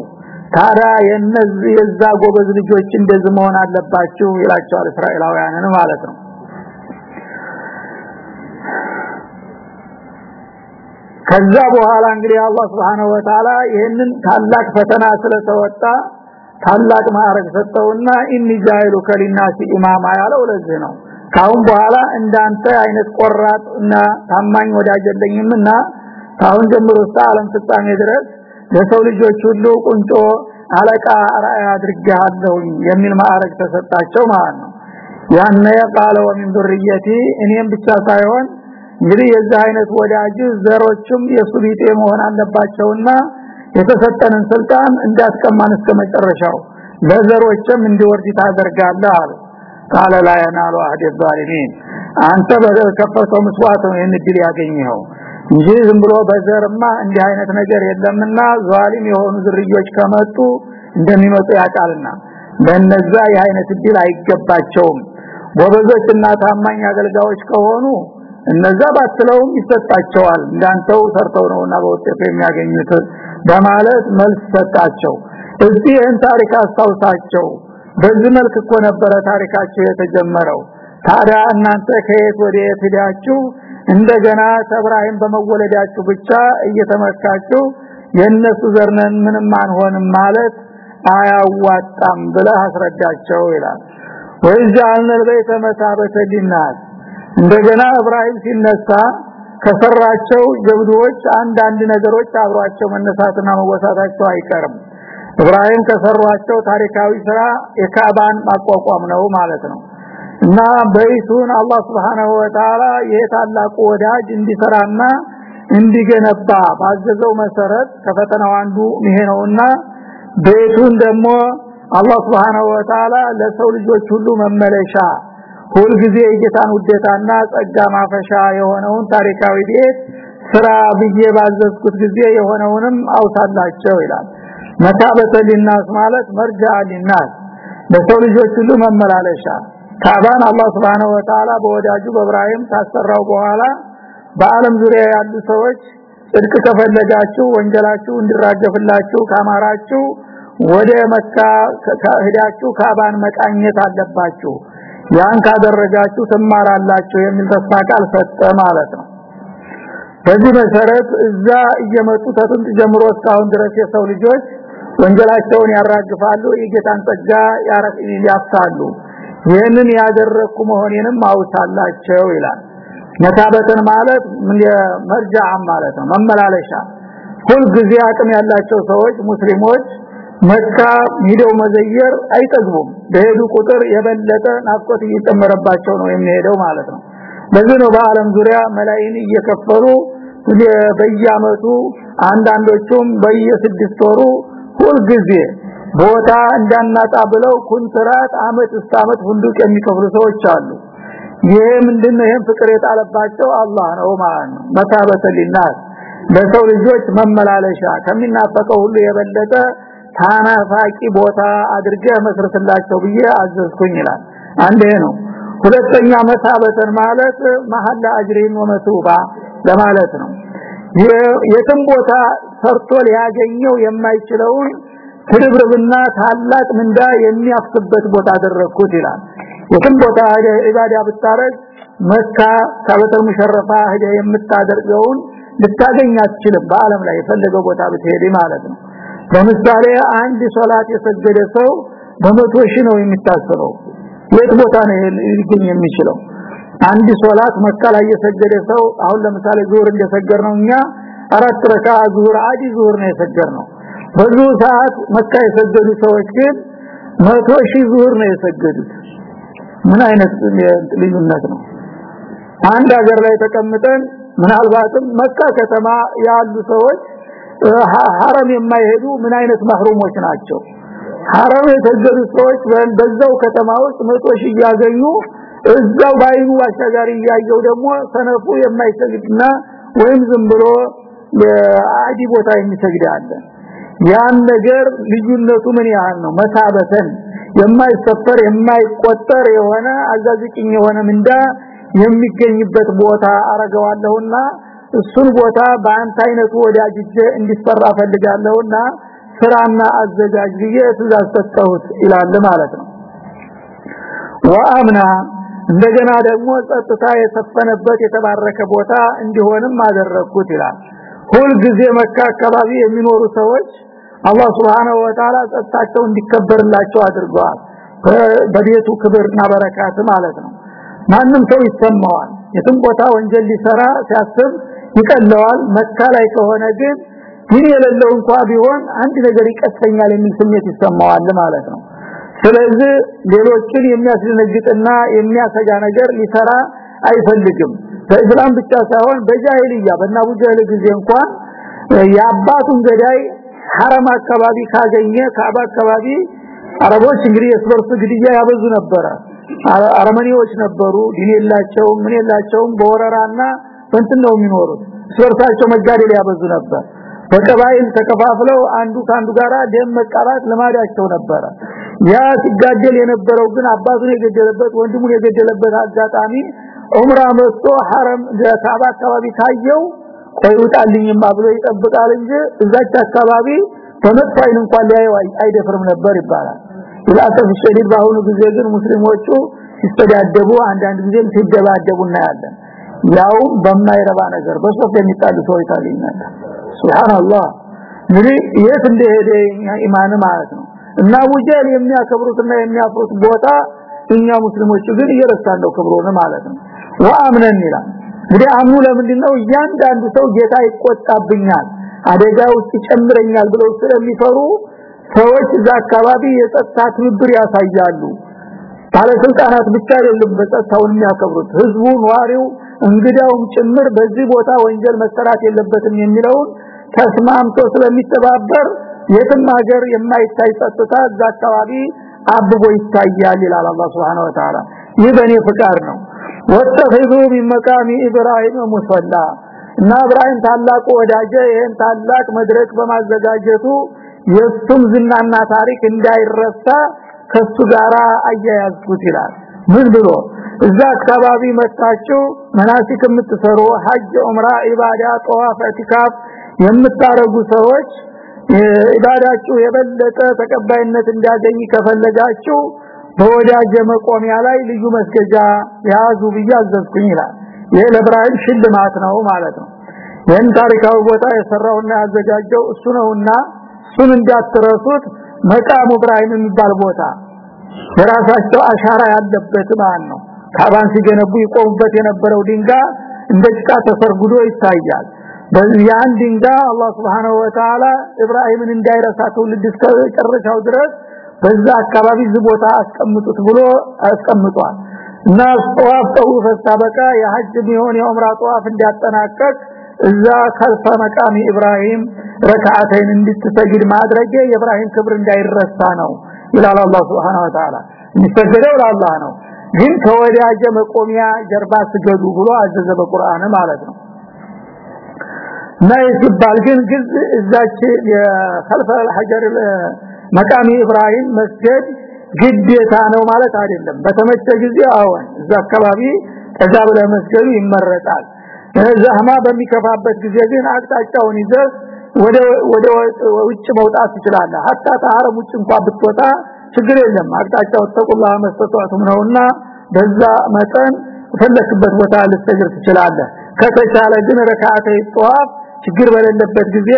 ታዲያ የነዚህ የዛ ጎበዝ ልጆች እንደዚህ መሆን አለባችሁ ይላቸዋል እስራኤላውያንን ማለት ነው። ከዛ በኋላ እንግዲህ አላህ Subhanahu Wa Ta'ala ይህንን ታላቅ ፈተና ስለተወጣ ታላቅ ማዕረግ ሰጠውና ኢኒ ጃይሉ ከሊናሲ ኢማማ ያለው ለዚህ ነው። ካሁን በኋላ እንዳንተ አይነት ቆራጥ እና ታማኝ ወዳጅ የለኝምና ካሁን ጀምሮ እስከ ዓለም ፍጻሜ ድረስ ለሰው ልጆች ሁሉ ቁንጮ አለቃ ራእይ አድርጌሃለሁ የሚል ማዕረግ ተሰጣቸው ማለት ነው ያነ ቃለ ወሚን ذريتي እኔም ብቻ ሳይሆን እንግዲህ የዚህ አይነት ወዳጅ ዘሮችም የሱ ቢጤ መሆን አለባቸውና የተሰጠንን ስልጣን እንዳትቀማን እስከመጨረሻው ለዘሮችም እንዲወርድ ታደርጋለህ አሉ ቃለ ላ የናሉ አህድ الظالمين አንተ በከፈተው መስዋዕት ነው ይህን ድል ያገኘኸው እንጂ ዝም ብሎ በዘርማ እንዲህ አይነት ነገር የለምና ዛሊም የሆኑ ዝርዮች ከመጡ እንደሚመጡ ያቃልና ለነዛ የአይነት ድል አይገባቸውም። ጎበዞችና ታማኝ አገልጋዮች ከሆኑ እነዛ ባትለውም ይሰጣቸዋል። እንዳንተው ሰርተው ነውና በውጤት የሚያገኙት በማለት መልስ ሰጣቸው። እዚህ ይህን ታሪክ አስታውሳቸው። በዚህ መልክ እኮ ነበረ ታሪካቸው የተጀመረው። ታዲያ እናንተ ከየት ወደ የት ሄዳችሁ እንደገና ተብራሂም በመወለዳችሁ ብቻ እየተመካችሁ የነሱ ዘርነን ምንም አንሆንም ማለት አያዋጣም ብለ አስረዳቸው ይላል። ወይዛልነ ለበይተ መታበተ ዲናት እንደገና እብራሂም ሲነሳ ከሰራቸው ጀብዶች አንዳንድ ነገሮች አብሯቸው መነሳትና መወሳታቸው አይቀርም። እብራሂም ከሰሯቸው ታሪካዊ ስራ የካባን ማቋቋም ነው ማለት ነው። እና በይቱን አላህ Subhanahu Wa Ta'ala የታላቁ ወዳጅ እንዲሰራና እንዲገነባ ባዘዘው መሰረት ከፈተናው አንዱ ይሄ ነውና ቤቱን ደግሞ አላህ Subhanahu Wa Ta'ala ለሰው ልጆች ሁሉ መመለሻ ሁል ጊዜ የጌታን ውዴታና ጸጋ ማፈሻ የሆነውን ታሪካዊ ቤት ስራ ብዬ ባዘዝኩት ጊዜ የሆነውንም አውሳላቸው ይላል። መታበተ ሊናስ ማለት መርጃ ሊናስ ለሰው ልጆች ሁሉ መመላለሻ ካባን አላህ Subhanahu Wa Ta'ala በወዳጁ በእብራሂም ታሰራው በኋላ በአለም ዙሪያ ያሉ ሰዎች ጽድቅ ከፈለጋችሁ ወንጀላችሁ እንዲራገፍላችሁ ካማራችሁ ወደ መካ ሄዳችሁ ካባን መቃኘት አለባችሁ። ያን ካደረጋችሁ ትማራላችሁ የሚል ተስፋ ቃል ሰጠ ማለት ነው። በዚህ መሰረት እዛ እየመጡ ተጥንት ጀምሮ እስካሁን ድረስ የሰው ልጆች ወንጀላቸውን ያራግፋሉ የጌታን ጸጋ ያፍሳሉ ይህንን ያደረኩ መሆኔንም አውሳላቸው ይላል። መታበተን ማለት መርጃ ማለት ነው መመላለሻ። ሁል ጊዜ አቅም ያላቸው ሰዎች ሙስሊሞች መካ ሂደው መዘየር አይጠግቡም። በሄዱ ቁጥር የበለጠ ናፍቆት እየጨመረባቸው ነው የሚሄደው ማለት ነው። ለዚህ ነው በአለም ዙሪያ መላይን እየከፈሉ በየአመቱ አንዳንዶቹም በየስድስት ወሩ ሁል ጊዜ ቦታ እንዳናጣ ብለው ኩንትራት አመት እስከ አመት ሁንዱቅ የሚከፍሉ ሰዎች አሉ። ይሄ ምንድነው? ይሄን ፍቅር የጣለባቸው አላህ ነው ማለት ነው። መታበተ ለሰው ልጆች መመላለሻ ከሚናፈቀው ሁሉ የበለጠ ታናፋቂ ቦታ አድርገህ መስርትላቸው ብዬ አዘዝኩኝ ይላል። አንዴ ነው። ሁለተኛ መታበተን ማለት መሐላ አጅሪን ወመቱባ ለማለት ነው። የትም ቦታ ሰርቶ ሊያገኘው የማይችለውን ትርብርብና ታላቅ ምንዳ የሚያፍስበት ቦታ አደረኩት ይላል። የትም ቦታ ሄደ ኢባዳ ብታረግ መካ ካበተል ሙሸረፋ ሄደ የምታደርገውን ልታገኝ አትችልም። በአለም ላይ የፈለገው ቦታ ብትሄድ ማለት ነው። ለምሳሌ አንድ ሶላት የሰገደ ሰው በመቶ ሺህ ነው የሚታሰበው። የት ቦታ ነው ሊገኝ የሚችለው? አንድ ሶላት መካ ላይ የሰገደ ሰው አሁን ለምሳሌ ዙር እንደሰገር ነው እኛ አራት ረካ ዙር አዲ ዙር ነው የሰገር ነው ብዙ ሰዓት መካ የሰገዱ ሰዎች ግን መቶ ሺህ ዙር ነው የሰገዱት። ምን አይነት ልዩነት ነው? አንድ ሀገር ላይ ተቀምጠን ምናልባትም መካ ከተማ ያሉ ሰዎች ሐረም የማይሄዱ ምን አይነት ማህሩሞች ናቸው? ሐረም የተገዱ ሰዎች በዛው ከተማ ውስጥ መቶ ሺህ ያገኙ እዛው ባይኑ አሻጋሪ ያየው ደግሞ ሰነፉ የማይሰግድና ወይም ዝም ብሎ አዲ ቦታ የሚሰግድ አለ ያን ነገር ልዩነቱ ምን ያህል ነው? መታበተን የማይሰፈር የማይቆጠር የሆነ አዛዝቅኝ የሆነ ምንዳ የሚገኝበት ቦታ አረገዋለሁና እሱን ቦታ በአንተ አይነቱ ወዳጅጀ እንዲሰራ ፈልጋለሁና ስራና አዘጋጅ ብዬ ትእዛዝ ይላል ማለት ነው። ወአምና እንደገና ደግሞ ጸጥታ የሰፈነበት የተባረከ ቦታ እንዲሆንም አደረኩት ይላል። ሁል ጊዜ መካ አካባቢ የሚኖሩ ሰዎች አላህ Subhanahu Wa Ta'ala ጸጥታቸው እንዲከበርላቸው አድርገዋል በቤቱ ክብርና በረካት ማለት ነው። ማንም ሰው ይሰማዋል። የትም ቦታ ወንጀል ሊሰራ ሲያስብ ይቀለዋል። መካ ላይ ከሆነ ግን ግን የሌለው እንኳን ቢሆን አንድ ነገር ይቀሰኛል የሚል ስሜት ይሰማዋል ማለት ነው። ስለዚህ ሌሎችን የሚያስደነግጥና የሚያሰጋ ነገር ሊሰራ አይፈልግም። በእስላም ብቻ ሳይሆን በጃሂልያ በእናቡ ጀህል ጊዜ እንኳን የአባቱን ገዳይ ሐረም አካባቢ ካገኘ ካባ አካባቢ አረቦች እንግዲህ የስበርስ ግድያ ያበዙ ነበረ። አረመኔዎች ነበሩ። ዲን የላቸውም ምን የላቸውም። በወረራና በእንትን ነው የሚኖሩት። ስበርሳቸው መጋደል ያበዙ ነበር። በቀባይል ተከፋፍለው አንዱ ካንዱ ጋራ ደም መቃባት ለማዳቸው ነበረ። ያ ሲጋደል የነበረው ግን አባቱን የገደለበት ወንድሙን የገደለበት አጋጣሚ ዑምራ መጥቶ ሐረም ካባ አካባቢ ታየው ቆይ ውጣልኝማ ብሎ ይጠብቃል እንጂ እዛች አካባቢ አይን እንኳን ሊያየው አይደፍርም ነበር ይባላል። ለአሰፍ ሸዲድ በአሁኑ ጊዜ ግን ሙስሊሞቹ ሲስተዳደቡ አንዳንድ ጊዜ ሲደባደቡ እናያለን። ያው በማይረባ ነገር በሶፍ የሚጣሉ ሰዎች ታገኛለ ሱብሃንአላህ። እንግዲህ የት እንደሄደ ኢማን ማለት ነው። እና ወጀል የሚያከብሩትና የሚያፍሩት ቦታ እኛ ሙስሊሞቹ ግን እየረሳን ነው ክብሩን ማለት ነው። ወአምነን ይላል እንግዲህ አምኑ ለምንድነው እያንዳንዱ ሰው ጌታ ይቆጣብኛል አደጋ ውስጥ ይጨምረኛል ብለው ስለሚፈሩ ሰዎች እዛ አካባቢ የጸጥታ ትብብር ያሳያሉ። ባለስልጣናት ብቻ አይደሉም በጸጥታውን የሚያከብሩት ህዝቡ ነዋሪው እንግዳውም ጭምር በዚህ ቦታ ወንጀል መሰራት የለበትም የሚለውን ተስማምቶ ስለሚተባበር የትም ሀገር የማይታይ ጸጥታ እዛ አካባቢ አብቦ ይታያል ይላል አላህ Subhanahu Wa ይህ በእኔ ፍቃድ ነው ወተፈይዱ ቢመቃሚ ኢብራሂም ሙሰላ። እና ኢብራሂም ታላቁ ወዳጀ ይሄን ታላቅ መድረክ በማዘጋጀቱ የሱም ዝናና ታሪክ እንዳይረሳ ከሱ ጋራ አያያዝኩት ይላል። ምን ብሎ? እዛ አካባቢ መጣችሁ መናሲክ የምትሰሩ ሐጅ ዑምራ ኢባዳ ጧፍ ኢቲካፍ የምታረጉ ሰዎች ኢባዳችሁ የበለጠ ተቀባይነት እንዲያገኝ ከፈለጋችሁ በወዳጀ መቆሚያ ላይ ልዩ መስገጃ ያዙ ብዬ አዘዝኩኝ ይላል። ይሄ ለእብራሂም ሽልማት ነው ማለት ነው። ይህን ታሪካዊ ቦታ የሰራውና ያዘጋጀው እሱ ነውና እሱን እንዳትረሱት መቃሙ ኢብራሂም የሚባል ቦታ የራሳቸው አሻራ ያለበት ማለት ነው። ካባን ሲገነቡ ይቆሙበት የነበረው ድንጋይ እንደ ጭቃ ተሰርጉዶ ይታያል። በዚያን ድንጋይ አላህ Subhanahu Wa Ta'ala ኢብራሂምን እንዳይረሳ ትውልድ እስከ ድረስ በዛ አካባቢ ዝቦታ አስቀምጡት ብሎ አስቀምጧል። እና ጧፍ ጠውፈ ሰበቃ የሐጅ ቢሆን የዑምራ ጧፍ እንዲያጠናቀቅ እዛ ከልፈ መቃሚ ኢብራሂም ረካዓተይን እንድትሰግድ ማድረጌ የኢብራሂም ክብር እንዳይረሳ ነው ይላል አላህ Subhanahu Wa Ta'ala የሚሰገደው ለአላህ ነው። ግን ከወዳጀ መቆሚያ ጀርባ ስገዱ ብሎ አዘዘ በቁርአን ማለት ነው። ናይ ሲባል ግን ግዝ እዛች የከልፈ ሐጀር መቃሚ ኢብራሂም መስገድ ግዴታ ነው ማለት አይደለም። በተመቸ ጊዜ አሁን እዛ አካባቢ መስገዱ ይመረጣል። ዘህማ በሚከፋበት ጊዜ ግን አቅጣጫውን ይዘህ ወደ ወደ ውጭ መውጣት ትችላለህ። ሀታ ተሐረም ውጭ እንኳን ብትወጣ ችግር የለም። አቅጣጫው ተቁላህ መስተጧቱም ነውና በዛ መጠን ፈለክበት ቦታ ልትሰግድ ትችላለህ። ከተቻለ ግን ረካዓተ ጧፍ ችግር በሌለበት ጊዜ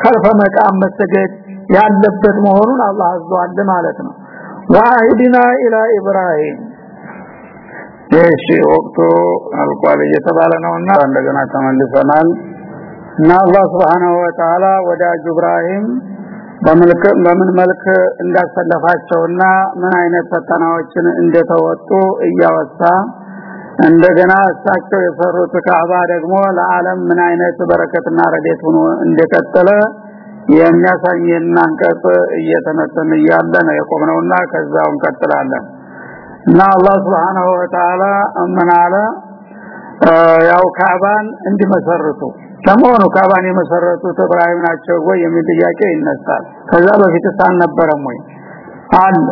ከልፈ መቃም መሰገድ ያለበት መሆኑን አላህ አዟል ማለት ነው። ዋሂድና ኢላ ኢብራሂም። እሺ ወቅቱ አልቋል እየተባለ ነውና እንደገና ተመልሰናል። እና አላህ Subhanahu Wa Ta'ala ወዳጅ ኢብራሂም በምን መልክ እንዳሰለፋቸውና ምን አይነት ፈተናዎችን እንደተወጡ እያወሳ እንደገና እሳቸው የሰሩት ካዕባ ደግሞ ለዓለም ምን አይነት በረከትና ረድኤት ሆኖ እንደቀጠለ የሚያሳየን አንቀጽ እየተነተን እያለ ነው የቆምነውና ከዛው እንቀጥላለን እና አላህ Subhanahu Wa Ta'ala አመናለ ያው ካዕባን እንዲመሰርቱ። ለመሆኑ ካዕባን የመሰረቱት ኢብራሂም ናቸው ወይ የሚል ጥያቄ ይነሳል። ከዛ በፊት አልነበረም ወይ? አለ።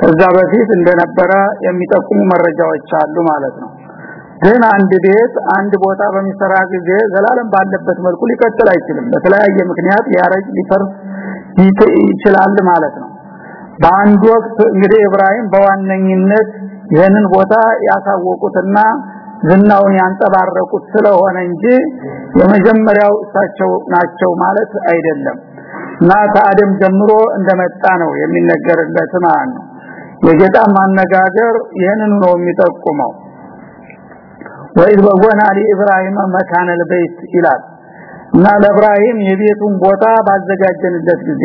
ከዛ በፊት እንደነበረ የሚጠቁሙ መረጃዎች አሉ ማለት ነው ግን አንድ ቤት አንድ ቦታ በሚሰራ ጊዜ ዘላለም ባለበት መልኩ ሊቀጥል አይችልም። በተለያየ ምክንያት ያረጅ ሊፈርስ ይችላል ማለት ነው። በአንድ ወቅት እንግዲህ ኢብራሂም በዋነኝነት ይህንን ቦታ ያሳወቁትና ዝናውን ያንጸባረቁት ስለሆነ እንጂ የመጀመሪያው እሳቸው ናቸው ማለት አይደለም። እና ከአደም ጀምሮ እንደመጣ ነው የሚነገርለት ማለት ነው። የጌታ ማነጋገር ይህንን ነው የሚጠቁመው ወኢዝ በወና ለኢብራሂም መካነ ለበይት ይላል። እና ለኢብራሂም የቤቱን ቦታ ባዘጋጀንለት ጊዜ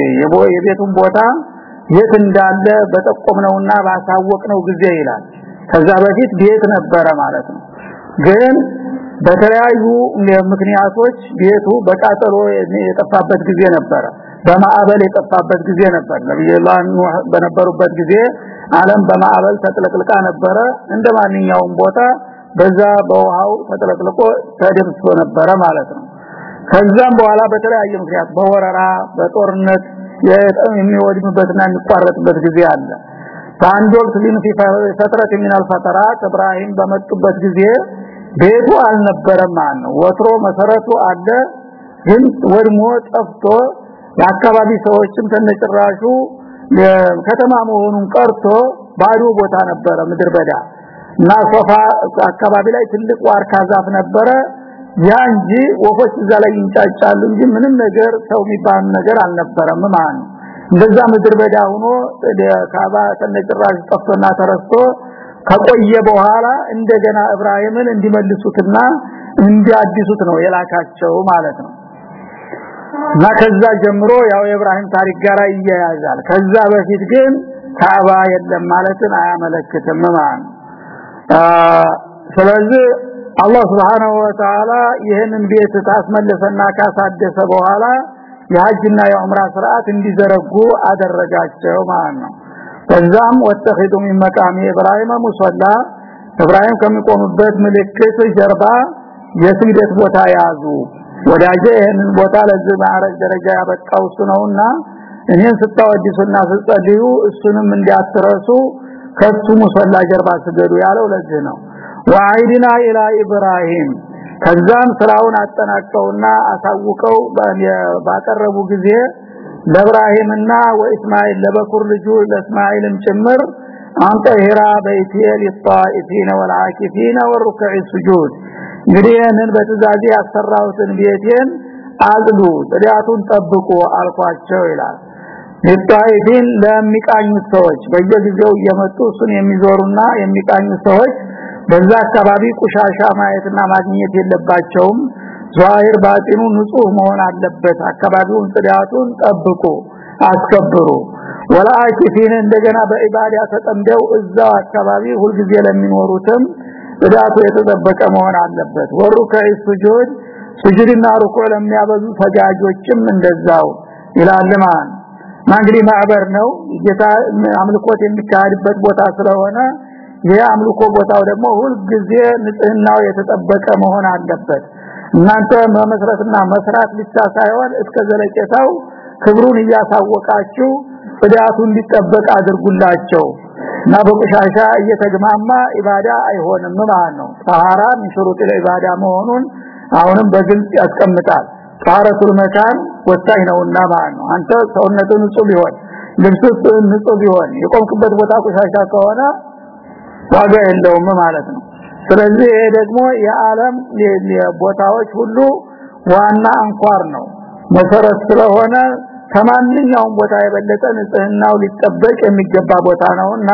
የቤቱን ቦታ የት እንዳለ በጠቆምነውና ባሳወቅነው ጊዜ ይላል። ከዛ በፊት ቤት ነበረ ማለት ነው። ግን በተለያዩ ምክንያቶች ቤቱ በቃጠሎ የጠፋበት ጊዜ ነበረ በማዕበል የጠፋበት ጊዜ ነበር። ነብዩላህ በነበሩበት ጊዜ ዓለም በማዕበል ተጥለቅልቃ ነበረ። እንደማንኛውም ቦታ በዛ በውሃው ተጠለቅልቆ ተደምሶ ነበረ ማለት ነው። ከዛም በኋላ በተለያየ ምክንያት በወረራ በጦርነት የሚወድምበትና የሚቋረጥበት ጊዜ አለ። በአንድ ወቅት ሊንፊ የሚናል ፈጠራ ከብራሂም በመጡበት ጊዜ ቤቱ አልነበረም ነው። ወትሮ መሰረቱ አለ ግን ወድሞ ጠፍቶ የአካባቢ ሰዎችም ተነጭራሹ ከተማ መሆኑን ቀርቶ ባዶ ቦታ ነበረ ምድር በዳ። እና ሶፋ አካባቢ ላይ ትልቅ ዋርካ ዛፍ ነበረ። ያ እንጂ ወፎች እዛ ላይ ይንጫጫሉ እንጂ ምንም ነገር ሰው የሚባል ነገር አልነበረም ማለት ነው። እንደዛ ምድር በዳ ሆኖ ካባ ተነጭራሽ ጠፍቶና ተረስቶ ከቆየ በኋላ እንደገና ኢብራሂምን እንዲመልሱትና እንዲያድሱት ነው የላካቸው ማለት ነው። እና ከዛ ጀምሮ ያው የኢብራሂም ታሪክ ጋር ይያያዛል። ከዛ በፊት ግን ካባ የለም ማለትን አያመለክትም ማለት ነው ስለዚህ አላህ Subhanahu Wa Ta'ala ይህንን ቤት ታስመለሰና ካሳደሰ በኋላ የሐጅና የዑምራ ስርዓት እንዲዘረጉ አደረጋቸው ማለት ነው። ከዛም ወተኺዱ ሚን መቃሚ ኢብራሂም ሙሰላ ኢብራሂም ከሚቆምበት ምልክት ጀርባ የስግደት ቦታ ያዙ። ወዳጀ ይህንን ቦታ ለዚህ ማዕረግ ደረጃ ያበቃው እሱ ነውና እኔን ስታወድሱና ስትጸልዩ እሱንም እንዲያትረሱ ከሱ ሙሰላ ጀርባ ስገዱ ያለው ለዚህ ነው። ወአይድና ኢላ ኢብራሂም ከዛም ስራውን አጠናቀውና አሳውቀው ባቀረቡ ጊዜ ለኢብራሂምና ወኢስማኤል ለበኩር ልጁ ለእስማኤልም ጭምር አንተ ሂራ በይቲል ሊጣኢፊን ወልዓኪፊን ወሩክዕ ሱጁድ። እንግዲህ በትእዛዜ ያሰራሁትን ቤቴን አጽዱ ጽዳቱን ጠብቁ አልኳቸው ይላል ሊጣኢፊን ለሚቃኙት ሰዎች በየጊዜው እየመጡ እሱን የሚዞሩና የሚቃኙት ሰዎች በዛ አካባቢ ቁሻሻ ማየትና ማግኘት የለባቸውም። ዛሂር ባጢኑ ንጹህ መሆን አለበት። አካባቢውን ጽዳቱን ጠብቁ አስከብሩ። ወላኪፊን እንደገና በኢባዳ ተጠምደው እዛው አካባቢ ሁልጊዜ ለሚኖሩትም ጽዳቱ የተጠበቀ መሆን አለበት። ወሩከይ ሱጁድ ሱጁድና ሩኩዕ ለሚያበዙ ሰጋጆችም እንደዛው ይላል እንግዲህ ማዕበር ነው። ጌታ አምልኮት የሚካሄድበት ቦታ ስለሆነ ይህ አምልኮ ቦታው ደግሞ ሁልጊዜ ንጽህናው የተጠበቀ መሆን አለበት። እናንተ መመስረትና መስራት ብቻ ሳይሆን እስከ ዘለቄታው ክብሩን እያሳወቃችሁ ጽዳቱ እንዲጠበቅ አድርጉላቸው። እና በቆሻሻ እየተግማማ ኢባዳ አይሆንም ማለት ነው። ጣሃራ ሚሽሩት ኢባዳ መሆኑን አሁንም በግልጽ ያስቀምጣል። ጣሃረቱል መካን ወሳኝ ነውና ማለት ነው። አንተ ሰውነቱ ንጹህ ቢሆን ልብስ ንጹህ ቢሆን የቆምክበት ቦታ ቆሻሻ ከሆነ ዋጋ የለውም ማለት ነው። ስለዚህ ይሄ ደግሞ የዓለም ቦታዎች ሁሉ ዋና አንኳር ነው። መሰረት ስለሆነ ከማንኛውም ቦታ የበለጠ ንጽህናው ሊጠበቅ የሚገባ ቦታ ነውና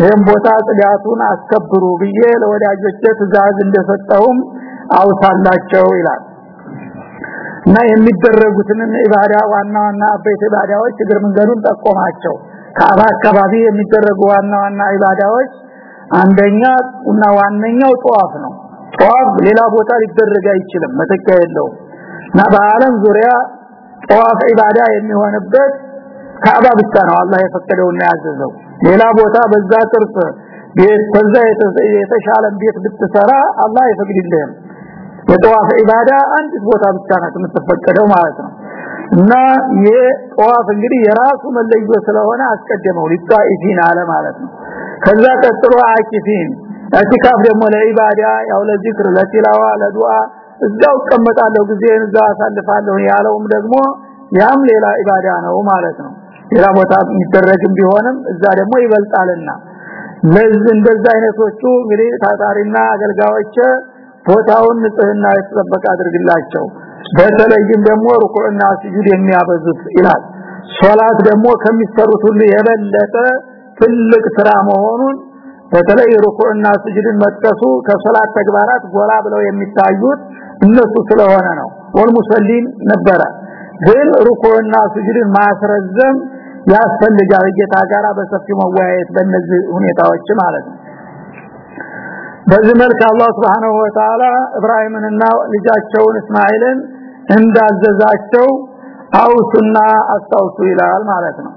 ይህም ቦታ ጽዳቱን አስከብሩ ብዬ ለወዳጆቼ ትእዛዝ እንደሰጠውም አውሳላቸው ይላል እና የሚደረጉትን ኢባዳ ዋና ዋና አበይት ኢባዳዎች እግር መንገዱን ጠቆማቸው። ከአባ አካባቢ የሚደረጉ ዋና ዋና ኢባዳዎች አንደኛ እና ዋነኛው ጧፍ ነው። ጧፍ ሌላ ቦታ ሊደረግ አይችልም መተካ የለውም። እና በአለም ዙሪያ ጧፍ ኢባዳ የሚሆንበት ካዕባ ብቻ ነው አላህ የፈቀደውና ያዘዘው። ሌላ ቦታ በዛ ጥርፍ ቤት በዛ የተሻለ ቤት ብትሰራ አላህ አይፈቅድልህም የጧፍ ኢባዳ አንድ ቦታ ብቻ ናት የምትፈቀደው ማለት ነው። እና የጧፍ እንግዲህ የራሱ መለዮ ስለሆነ አስቀደመው ሊጣኢፊን አለ ማለት ነው። ከዛ ቀጥሎ አኪፊን ኢዕቲካፍ ደግሞ ለኢባዳ ያው ለዚክር ለቲላዋ ለዱዓ እዛው ቀመጣለሁ ጊዜን እዛው አሳልፋለሁ ያለውም ደግሞ ያም ሌላ ኢባዳ ነው ማለት ነው። ሌላ ቦታ የሚደረግም ቢሆንም እዛ ደግሞ ይበልጣልና። ለዚህ እንደዛ አይነቶቹ እንግዲህ ታታሪና አገልጋዮች ቦታውን ንጽህና የተጠበቀ አድርግላቸው። በተለይም ደግሞ ሩኩዕና ስጁድ የሚያበዙት ይላል። ሶላት ደግሞ ከሚሰሩት ሁሉ የበለጠ ትልቅ ስራ መሆኑን በተለይ ሩኩዕና ስጁድን መጥቀሱ ከሶላት ተግባራት ጎላ ብለው የሚታዩት እነሱ ስለሆነ ነው። ወልሙሰሊን ነበረ። ግን ሩኩዕና ስጁድን ማስረዘም ያስፈልጋል። ጌታ ጋራ በሰፊው መወያየት በእነዚህ ሁኔታዎች ማለት ነው በዚህ መልክ አላህ Subhanahu Wa Ta'ala ኢብራሂምንና ልጃቸውን እስማኤልን እንዳዘዛቸው አውሱና አስታውሱ ይላል ማለት ነው።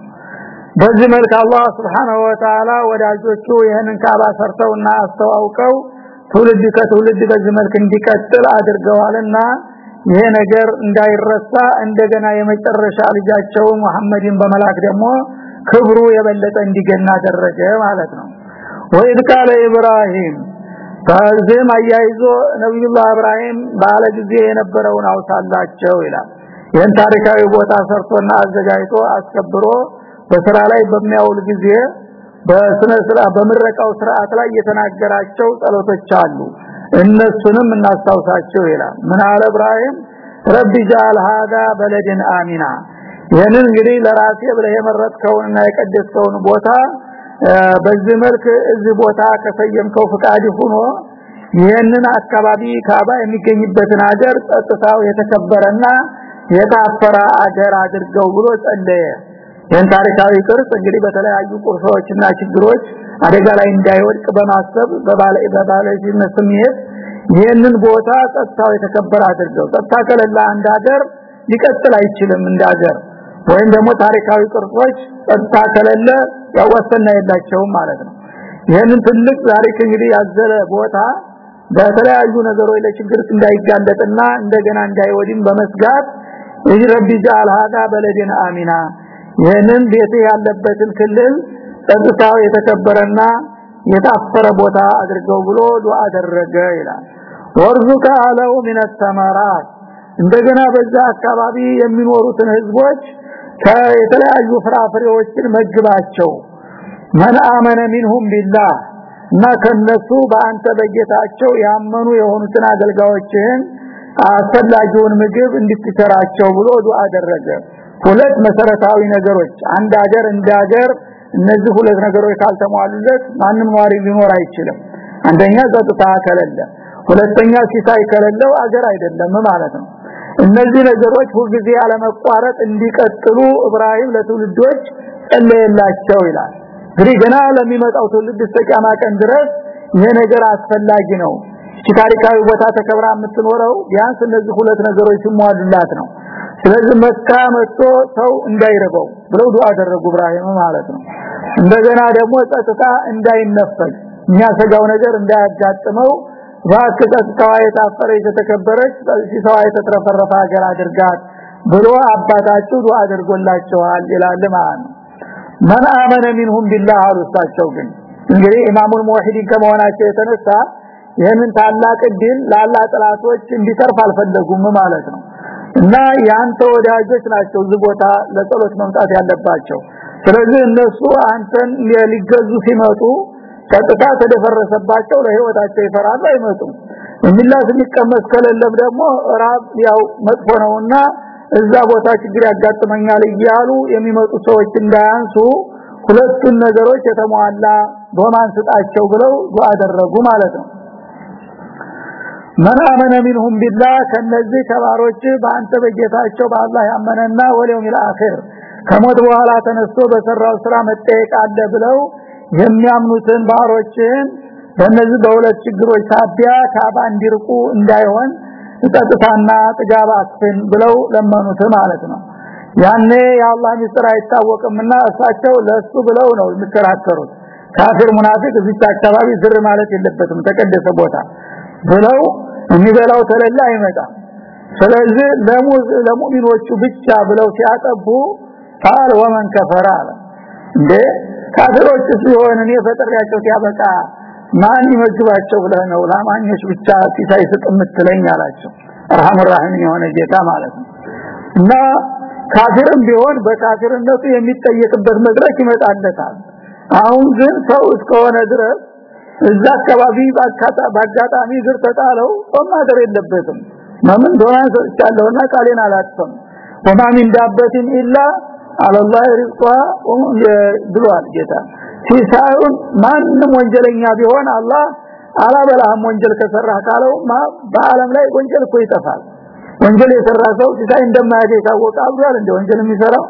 በዚህ መልክ አላህ Subhanahu Wa Ta'ala ወዳጆቹ ይህንን ካባ ሰርተውና አስተዋውቀው ትውልድ ከትውልድ በዚህ መልክ እንዲቀጥል አድርገዋልና ይሄ ነገር እንዳይረሳ እንደገና የመጨረሻ ልጃቸው መሐመድን በመላክ ደግሞ ክብሩ የበለጠ እንዲገና አደረገ ማለት ነው። ወይድ ቃለ ኢብራሂም ከዚህም አያይዞ ነብዩላህ ኢብራሂም ባለ ጊዜ የነበረውን አውሳላቸው ይላል። ይህን ታሪካዊ ቦታ ሰርቶና አዘጋጅቶ አስከብሮ በስራ ላይ በሚያውል ጊዜ በስነ ስርዓት በምረቃው ስርዓት ላይ የተናገራቸው ጸሎቶች አሉ። እነሱንም እናስታውሳቸው ይላል። ምን አለ ኢብራሂም? ረቢ ጃል ሃዳ በለድን አሚና። ይህንን እንግዲህ ለራሴ ብለህ የመረጥከውንና የቀደስከውን ቦታ በዚህ መልክ እዚህ ቦታ ከሰየምከው ፍቃድ ሆኖ ይህንን አካባቢ ካባ የሚገኝበትን ሀገር ጸጥታው የተከበረና የታፈረ አገር አድርገው ብሎ ጸለየ። ይህን ታሪካዊ ቅርጽ እንግዲህ በተለያዩ ቁርሶችና ችግሮች አደጋ ላይ እንዳይወድቅ በማሰብ በባለቤትነት ስሜት ይህንን ቦታ ጸጥታው የተከበረ አድርገው። ጸጥታ ከሌለ አንድ ሀገር ሊቀጥል አይችልም እንዳገር ወይም ደግሞ ታሪካዊ ቅርጾች ጸጥታ ከሌለ ያዋሰና የላቸውም ማለት ነው። ይህንን ትልቅ ታሪክ እንግዲህ ያዘለ ቦታ በተለያዩ ነገሮች ለችግር እንዳይጋለጥና እንደገና እንዳይወድም በመስጋት ረቢ ጃል ሀዳ በለድን አሚና። ይህንን ቤት ያለበትን ክልል ጸጥታው የተከበረና የታፈረ ቦታ አድርገው ብሎ ዱዓ አደረገ ይላል። ወርዙከ አለው ምን ተመራት እንደገና በዛ አካባቢ የሚኖሩትን ህዝቦች የተለያዩ ፍራፍሬዎችን መግባቸው። መን አመነ ሚንሁም ቢላህ እና ከነሱ በአንተ በጌታቸው ያመኑ የሆኑትን አገልጋዮችን አስፈላጊውን ምግብ እንድትሰራቸው ብሎ ዱዓ አደረገ። ሁለት መሰረታዊ ነገሮች አንድ ሀገር እንደ ሀገር እነዚህ ሁለት ነገሮች ካልተሟሉለት ማንም ነዋሪ ሊኖር አይችልም። አንደኛ ጸጥታ ከሌለ ሁለተኛ ሲሳይ ከሌለው አገር አይደለም ማለት ነው እነዚህ ነገሮች ሁልጊዜ ያለመቋረጥ እንዲቀጥሉ ኢብራሂም ለትውልዶች ጸለየላቸው ይላል። እንግዲህ ገና ለሚመጣው ትውልድ እስከቂያማ ቀን ድረስ ይሄ ነገር አስፈላጊ ነው። ታሪካዊ ቦታ ተከብራ የምትኖረው ቢያንስ እነዚህ ሁለት ነገሮች ሲሟሉላት ነው። ስለዚህ መካ መጥቶ ሰው እንዳይረበው ብለው ዱዓ አደረጉ ኢብራሂም ማለት ነው። እንደገና ደግሞ ጸጥታ እንዳይነፈግ የሚያሰጋው ነገር እንዳያጋጥመው ባከተካዋ የታፈረ የተከበረች ሲሳዋ የተትረፈረፈ ሀገር አድርጋት ብሎ አባታቸው ዱዓ አድርጎላቸዋል ይላል ማለት ማን አመነ ሚንሁም ቢላህ አሉሳቸው ግን። እንግዲህ ኢማሙል ሙወሂዲን ከመሆናቸው የተነሳ ይህንን ታላቅ ድል ላላ ጥላቶች እንዲተርፍ አልፈለጉም ማለት ነው። እና ያንተ ወዳጆች ናቸው እዚህ ቦታ ለጸሎት መምጣት ያለባቸው። ስለዚህ እነሱ አንተን ሊገዙ ሲመጡ ቀጥታ ተደፈረሰባቸው ለህይወታቸው ይፈራሉ አይመጡም። የሚላስ የሚቀመስ ከሌለም ደግሞ ራብ ያው መጥፎ ነውና እዛ ቦታ ችግር ያጋጥመኛል እያሉ የሚመጡ ሰዎች እንዳያንሱ ሁለቱን ነገሮች የተሟላ ዶማን ስጣቸው ብለው አደረጉ ማለት ነው። መን አመነ ሚንሁም ቢላህ ከነዚህ ተባሮች በአንተ በጌታቸው በአላህ ያመነና ወለውም አኺር ከሞት በኋላ ተነስቶ በሰራው ስራ መጠየቅ አለ ብለው የሚያምኑትን ባሮችን በእነዚህ በሁለት ችግሮች ታዲያ ካባ እንዲርቁ እንዳይሆን ጸጥታና ጥጋብ አስፍን ብለው ለመኑት ማለት ነው። ያኔ የአላህ ምስጢር አይታወቅምና እሳቸው ለሱ ብለው ነው የሚከራከሩት። ካፊር ሙናፊቅ እዚህ አካባቢ ዝር ማለት የለበትም ተቀደሰ ቦታ ብለው የሚበላው ተለላ አይመጣም። ስለዚህ ለሙእሚኖቹ ብቻ ብለው ሲያጠቡ ቃል ወመን ከፈራ እንዴ ካፊሮች ሲሆን እኔ ፈጥሬያቸው ሲያበቃ ማን ይመግባቸው ብለህ ነው? ላማኞች ብቻ ሲሳይ ስጥ የምትለኝ አላቸው። ረሐም ረሂም የሆነ ጌታ ማለት ነው። እና ካፊርም ቢሆን በካፊርነቱ የሚጠየቅበት መድረክ ይመጣለታል። አሁን ግን ሰው እስከሆነ ድረስ እዛ አካባቢ ባጋጣሚ እግር ተጣለው ጾም ማደር የለበትም። ማምን ዶላር ሰጥቻለሁና ቃሌን አላጥፈም ወማ ሚን ዳበትን ኢላ አለላህ ሪዝቋ ብሏል ጌታ። ሲሳዩን ማንም ወንጀለኛ ቢሆን አላህ አላበላህም ወንጀል ከሰራ ካለው በአለም ላይ ወንጀል እኮ ይጠፋል። ወንጀል የሰራ ሰው ሲሳይ እንደማያገኝ ታወቀ አብዷል እንደ ወንጀል የሚሰራው?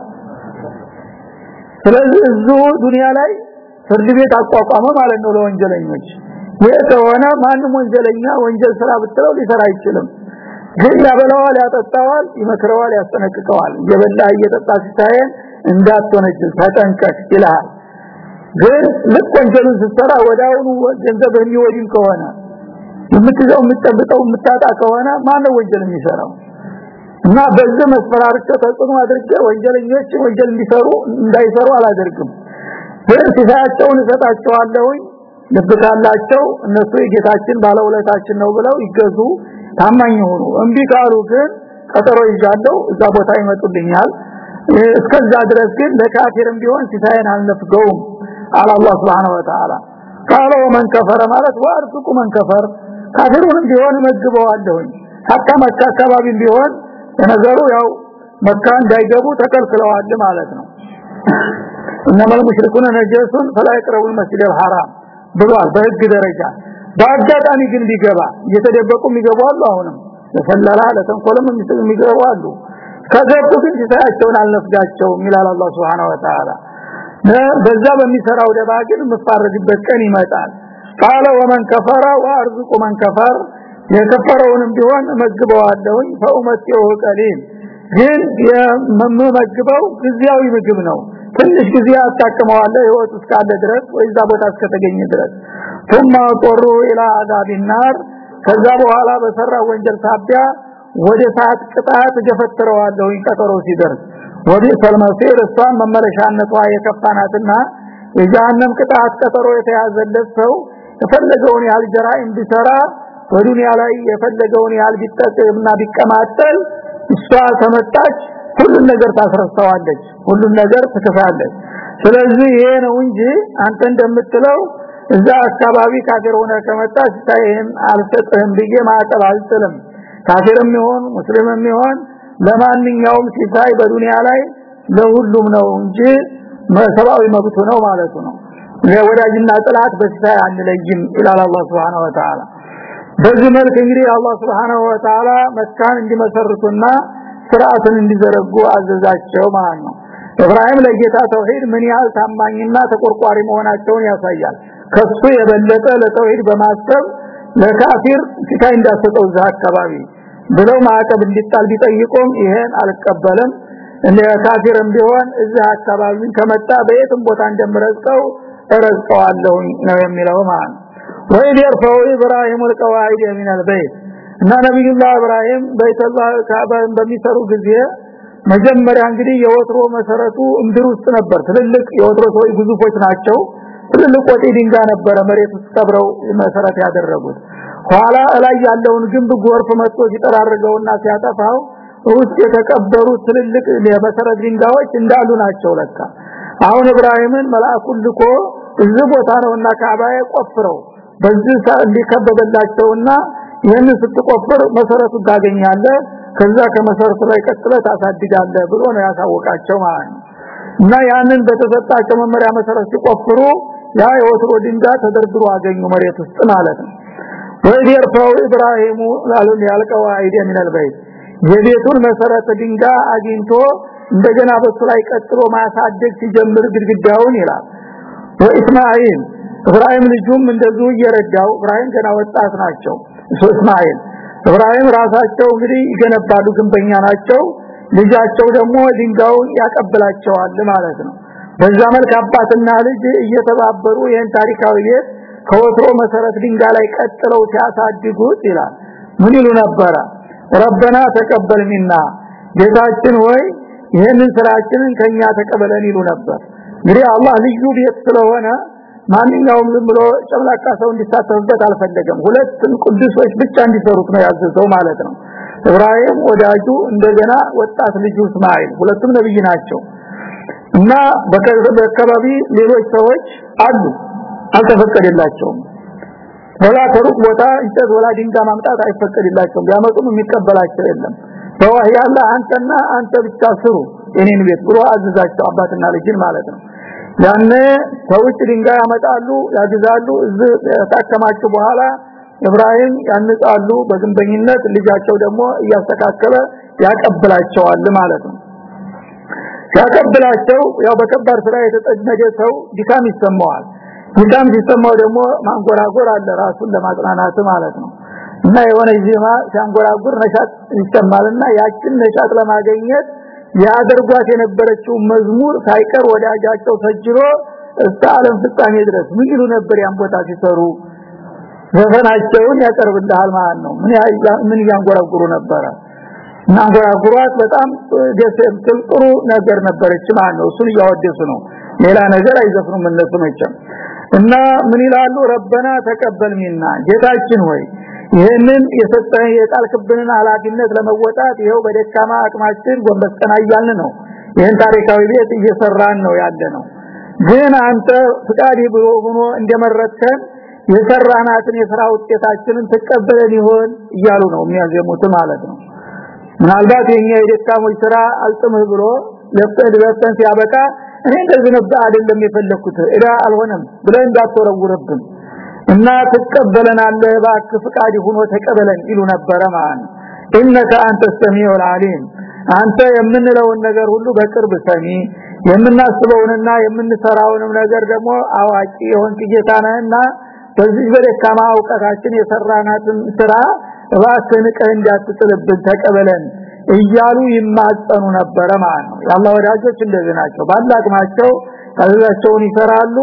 ስለዚህ እዚሁ ዱንያ ላይ ፍርድ ቤት አቋቋመ ማለት ነው ለወንጀለኞች። ይህ ከሆነ ማንም ወንጀለኛ ወንጀል ስራ ብትለው ሊሰራ አይችልም ግን ያበላዋል ያጠጣዋል ይመክረዋል ያስጠነቅቀዋል። እየበላ እየጠጣ ሲታየን እንዳትወነጅል ተጠንቀቅ ይልሃል። ግን ልክ ወንጀሉን ስትሰራ ወዳውኑ ገንዘብ የሚወድም ከሆነ የምትዘው የምትጠብቀው የምታጣ ከሆነ ማነው ወንጀል የሚሰራው? እና በዚህ መስፈራርቸ ተጽዕኖ አድርጌ ወንጀለኞች ወንጀል እንዲሰሩ እንዳይሰሩ አላደርግም። ግን ሲሳያቸውን እሰጣቸዋለሁኝ። ልብ ካላቸው እነሱ የጌታችን ባለውለታችን ነው ብለው ይገዙ ታማኝ ሆኑ እምቢ ካሉ ግን ቀጠሮ ይዣለሁ እዛ ቦታ ይመጡልኛል እስከዛ ድረስ ግን ለካፊርም ቢሆን ሲሳይን አልነፍገውም አለ አላህ Subhanahu Wa Ta'ala ቃለው መን ከፈረ ማለት ወርቁ መን ከፈር ካፊሩንም ቢሆን መግበዋለሁኝ ሀታ መካ አካባቢም ቢሆን ነገሩ ያው መካ እንዳይገቡ ተከልክለዋል ማለት ነው እነማል ሙሽሪኩን ነጀሱን ፈላ ይቅረቡ መስጂድ الحرام ብሏል በህግ ደረጃ በአጋጣሚ ግን ቢገባ እየተደበቁ የሚገቡ አሉ አሁንም። ለሰለላ ለተንኮልም የሚገቡ አሉ። ከገቡ ግን ሲሳያቸውን አልነፍጋቸውም ይላል አላህ Subhanahu Wa Ta'ala በዛ በሚሰራው ደባ ግን መፋረድበት ቀን ይመጣል። ቃለ ወመን ከፈረ ወአርዝቁ መን ከፈር የከፈረውንም ቢሆን መግበዋለሁኝ ፈኡመቲው ቀሊል። ግን የመመግበው ጊዜያዊ ምግብ ነው። ትንሽ ጊዜ አጣቀመዋለ ህይወት እስካለ ድረስ ወይዛ ቦታ እስከተገኘ ድረስ ثم طروا الى عذاب النار ከዛ በኋላ በሰራ ወንጀል ሳቢያ ወደ ሰዓት ቅጣት ገፈትረዋለሁ ቀጠሮ ሲደርስ ወዲ ሰልመሲር እሷን መመለሻነቷ የከፋናትና የጀሃነም ቅጣት ቀጠሮ የተያዘለት ሰው የፈለገውን ያህል ጀራኢም ቢሰራ በዱንያ ላይ የፈለገውን ያህል ቢጠቅምና ቢቀማጠል እሷ ተመጣች ሁሉን ነገር ታስረስተዋለች ሁሉን ነገር ትከፋለች ስለዚህ ይሄ ነው እንጂ አንተ እንደምትለው እዛ አካባቢ ካፊር ሆነ ከመጣ ሲታይህም አልሰጥህም ብዬ ማዕቀብ አልጥልም። ካፊርም ይሆን ሙስሊምም ይሆን ለማንኛውም ሲሳይ በዱንያ ላይ ለሁሉም ነው እንጂ ሰብአዊ መብቱ ነው ማለቱ ነው። ለወዳጅና ጥላት በሲሳይ አንለይም ይላል አላህ Subhanahu Wa በዚህ መልክ እንግዲህ አላህ Subhanahu Wa መካን እንዲመሰርቱና ስርዓትን እንዲዘረጉ አዘዛቸው ማለት ነው። ኢብራሂም ለጌታ ተውሂድ ምን ያህል ታማኝና ተቆርቋሪ መሆናቸውን ያሳያል ከሱ የበለጠ ለተውሂድ በማሰብ ለካፊር ሲታይ እንዳሰጠው እዛ አካባቢ ብለው ማዕቀብ እንዲጣል ቢጠይቁም ይሄን አልቀበልም እንደ ካፊርም ቢሆን እዛ አካባቢ ከመጣ በየትም ቦታ እንደምረዝቀው እረዝቀዋለሁ ነው የሚለው ማለት ወይ ደርፈው ኢብራሂም القواعد من البيت እና ነብዩላህ ኢብራሂም በይተላህ ካባን በሚሰሩ ጊዜ መጀመሪያ እንግዲህ የወትሮ መሰረቱ ምድር ውስጥ ነበር ትልልቅ የወትሮ ሰዎች ግዙፎች ናቸው ትልልቅ ወጤ ድንጋይ ነበረ መሬት ውስጥ ቀብረው መሰረት ያደረጉት። ኋላ ላይ ያለውን ግንብ ጎርፍ መጥቶ ሲጠራርገውና ሲያጠፋው ውስጥ የተቀበሩ ትልልቅ የመሰረት ድንጋዮች እንዳሉ ናቸው ለካ። አሁን ኢብራሂምን መልአኩን ልኮ እዚህ ቦታ ነውና ካባዬ ቆፍረው በዚህ እንዲከበበላቸውና ይህን ስትቆፍር መሰረቱ ታገኛለህ ከዛ ከመሰረቱ ላይ ቀጥለህ ታሳድጋለህ ብሎ ነው ያሳወቃቸው ማለት ነው። እና ያንን በተሰጣቸው መመሪያ መሰረት ሲቆፍሩ ያ የወትሮ ድንጋይ ተደርድሮ አገኙ መሬት ውስጥ ማለት ነው። وإذ يرفع إبراهيم القواعد من البيت። የቤቱን መሰረተ ድንጋይ አግኝቶ እንደገና በሱ ላይ ቀጥሎ ማሳደግ ሲጀምር ግድግዳውን ይላል። ወኢስማኤል እብራሂም ልጁም እንደዚሁ እየረዳው ኢብራሂም ገና ወጣት ናቸው። እስማኤል ኢብራሂም ራሳቸው እንግዲህ ይገነባሉ ግንበኛ ናቸው። ልጃቸው ደግሞ ድንጋዩን ያቀብላቸዋል ማለት ነው። በዛ መልክ አባትና ልጅ እየተባበሩ ይህን ታሪካዊ ቤት ከወትሮ መሰረት ድንጋይ ላይ ቀጥለው ሲያሳድጉት ይላል። ምን ይሉ ነበረ? ረበና ተቀበል ሚና ጌታችን ወይ ይህንን ስራችንን ከኛ ተቀበለን ይሉ ነበር። እንግዲህ አላህ ልዩ ቤት ስለሆነ ማንኛውም ዝም ብሎ ጨምላቃ ሰው እንዲሳተፍበት አልፈለገም። ሁለቱም ቅዱሶች ብቻ እንዲሰሩት ነው ያዘዘው ማለት ነው። ኢብራሂም ወዳጁ እንደገና ወጣት ልጁ እስማኤል ሁለቱም ነብይ ናቸው እና በአካባቢ ሌሎች ሰዎች አሉ። አልተፈቀደላቸውም። ወላ ከሩቅ ቦታ እንጨት ወላ ድንጋይ ማምጣት አይፈቀድላቸውም። ቢያመጡም የሚቀበላቸው የለም። በዋህይ አላህ አንተና አንተ ብቻ ስሩ የኔን ቤት ብሎ አዘዛቸው አባትና ልጅን ማለት ነው። ያነ ሰዎች ድንጋይ ያመጣሉ ያግዛሉ። እዚህ ታከማቸው በኋላ ኢብራሂም ያንጻሉ። በግንበኝነት ልጃቸው ደግሞ እያስተካከለ ያቀብላቸዋል ማለት ነው ያቀብላቸው ያው በከባድ ስራ የተጠመደ ሰው ድካም ይሰማዋል። ድካም ሲሰማው ደግሞ ማንጎራጎር አለ ራሱን ለማጽናናት ማለት ነው። እና የሆነ ዜማ ሲያንጎራጉር ነሻት ይሰማልና ያችን ነሻት ለማገኘት ያደርጓት የነበረችው መዝሙር ሳይቀር ወዳጃቸው ሰጅሮ እስከ ዓለም ፍጻሜ ድረስ ምን ይሉ ነበር ያን ቦታ ሲሰሩ? ዘፈናቸውን ያቀርብልሃል ማለት ነው። ምን ምን ያንጎራጉሩ ነበረ እና በጣም ደስ የምትል ጥሩ ነገር ነበረች ማለት ነው። እሱን እያወደሱ ነው። ሌላ ነገር አይዘፍኑም እነሱ መቼም። እና ምን ይላሉ? ረበና ተቀበል ሚና ጌታችን ሆይ ይህንን የሰጠን የጣልክብንን ኃላፊነት ለመወጣት ይሄው በደካማ አቅማችን ጎንበስ ቀና እያልን ነው። ይህን ታሪካዊ ቤት እየሰራን ነው ያለ ነው ግን አንተ ፍቃድ ብሎ ሆኖ እንደመረጥከን የሰራናትን የሥራ ውጤታችንን ተቀበለን ይሆን? እያሉ ነው የሚያዘሙት ማለት ነው ምናልባት የኛ የደካሞች ስራ አልጥምህ ብሎ ለፍተህ ለፍተህ ሲያበቃ እኔ እንደዚህ አይደለም የፈለኩት እዳ አልሆነም ብለን እንዳትወረውርብን። እና ተቀበለናለህ ባክ ፍቃድ ሆኖ ተቀበለን ይሉ ነበረ ማለት ኢነከ አንተ ሰሚዑል አሊም አንተ የምንለውን ነገር ሁሉ በቅርብ ሰሚ። የምናስበውንና የምንሰራውንም ነገር ደግሞ አዋቂ የሆንክ ጌታ ነህና በዚህ በደካማ እውቀታችን የሰራናትን ስራ እባክህን ቀህ እንዳትጥልብን ተቀበለን እያሉ ይማጸኑ ነበረ ማለት ነው። የአላህ ወዳጆች እንደዚህ ናቸው። ባላቅማቸው ታዘዛቸውን ይሰራሉ።